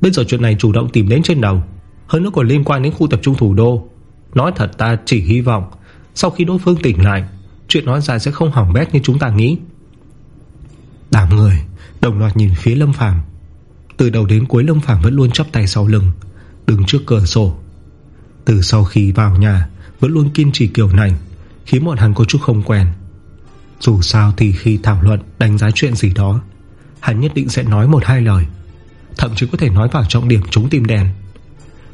Bây giờ chuyện này chủ động tìm đến trên đầu, Hơn nữa còn liên quan đến khu tập trung thủ đô. Nói thật ta chỉ hy vọng, Sau khi đối phương tỉnh lại, Chuyện nói ra sẽ không hỏng bét như chúng ta nghĩ. Đám người, Đồng loạt nhìn phía Lâm Phàm. Từ đầu đến cuối Lâm Phàm vẫn luôn chắp tay sau lưng, Đứng trước cửa sổ. Từ sau khi vào nhà, Vẫn luôn kiên trì kiểu này, Khiến bọn hắn có chút không quen. Dù sao thì khi thảo luận, Đánh giá chuyện gì đó, Hắn nhất định sẽ nói một hai lời, Thậm chí có thể nói vào trọng điểm chúng tim đèn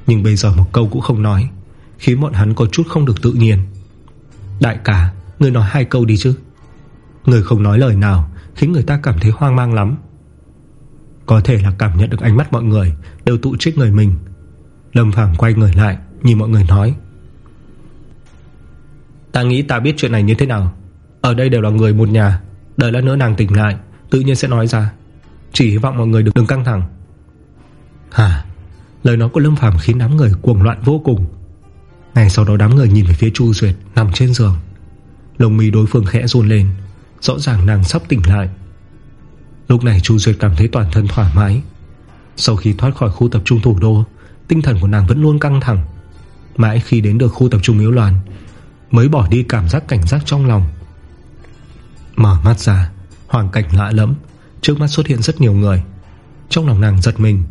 Nhưng bây giờ một câu cũng không nói, Khiến bọn hắn có chút không được tự nhiên. Đại ca Người nói hai câu đi chứ. Người không nói lời nào Khiến người ta cảm thấy hoang mang lắm. Có thể là cảm nhận được ánh mắt mọi người Đều tụ trích người mình. Lâm Phàm quay người lại Nhìn mọi người nói Ta nghĩ ta biết chuyện này như thế nào. Ở đây đều là người một nhà Đợi lát nữa nàng tỉnh lại Tự nhiên sẽ nói ra. Chỉ hy vọng mọi người đừng, đừng căng thẳng. Hả Lời nói của Lâm Phàm khiến đám người cuồng loạn vô cùng. Ngay sau đó đám người nhìn về phía Chu Duyệt Nằm trên giường. Lồng mì đối phương khẽ run lên Rõ ràng nàng sắp tỉnh lại. Lúc này Chu Duyệt cảm thấy toàn thân thoải mái. Sau khi thoát khỏi khu tập trung thủ đô, Tinh thần của nàng vẫn luôn căng thẳng. Mãi khi đến được khu tập trung yếu loạn, Mới bỏ đi cảm giác cảnh giác trong lòng. Mở mắt ra, Hoàn cảnh lạ lẫm, Trước mắt xuất hiện rất nhiều người. Trong lòng nàng giật mình,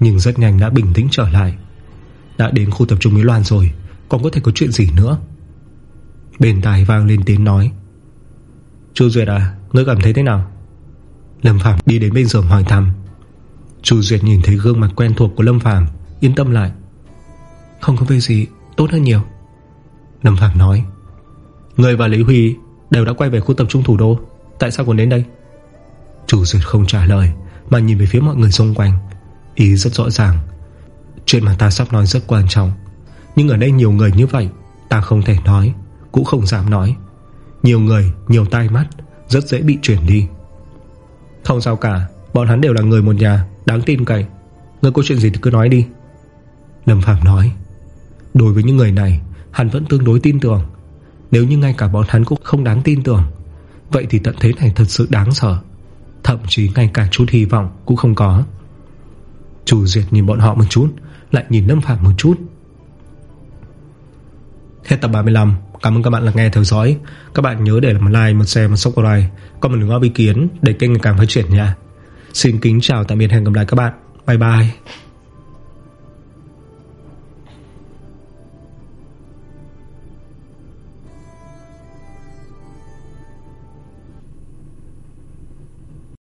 Nhưng rất nhanh đã bình tĩnh trở lại. Đã đến khu tập trung Mỹ Loan rồi, Còn có thể có chuyện gì nữa? Bên tai vang lên tiếng nói. Chu Duyệt à Ngươi cảm thấy thế nào? Lâm Phàm đi đến bên giường hỏi thăm. Chu Duyệt nhìn thấy gương mặt quen thuộc của Lâm Phàm, Yên tâm lại. Không có việc gì, tốt hơn nhiều. Lâm Phàm nói, Ngươi và Lý Huy đều đã quay về khu tập trung thủ đô, Tại sao còn đến đây? Chu Duyệt không trả lời, Mà nhìn về phía mọi người xung quanh. Ý rất rõ ràng. Chuyện mà ta sắp nói rất quan trọng, Nhưng ở đây nhiều người như vậy, Ta không thể nói, Cũng không dám nói. Nhiều người, nhiều tai mắt Rất dễ bị chuyển đi. Không sao cả Bọn hắn đều là người một nhà Đáng tin cậy. Người có chuyện gì thì cứ nói đi. Lâm Phạm nói Đối với những người này Hắn vẫn tương đối tin tưởng. Nếu như ngay cả bọn hắn cũng không đáng tin tưởng Vậy thì tận thế này thật sự đáng sợ. Thậm chí ngay cả chút hy vọng Cũng không có. Chủ diệt nhìn bọn họ một chút Lại nhìn Lâm Phạm một chút. Hết tập 35 Cảm ơn các bạn đã nghe theo dõi. Các bạn nhớ để một like, một share, một subscribe Còn một đừng góp ý kiến để kênh ngày càng phát triển nha. Xin kính chào tạm biệt hẹn gặp lại các bạn. Bye bye.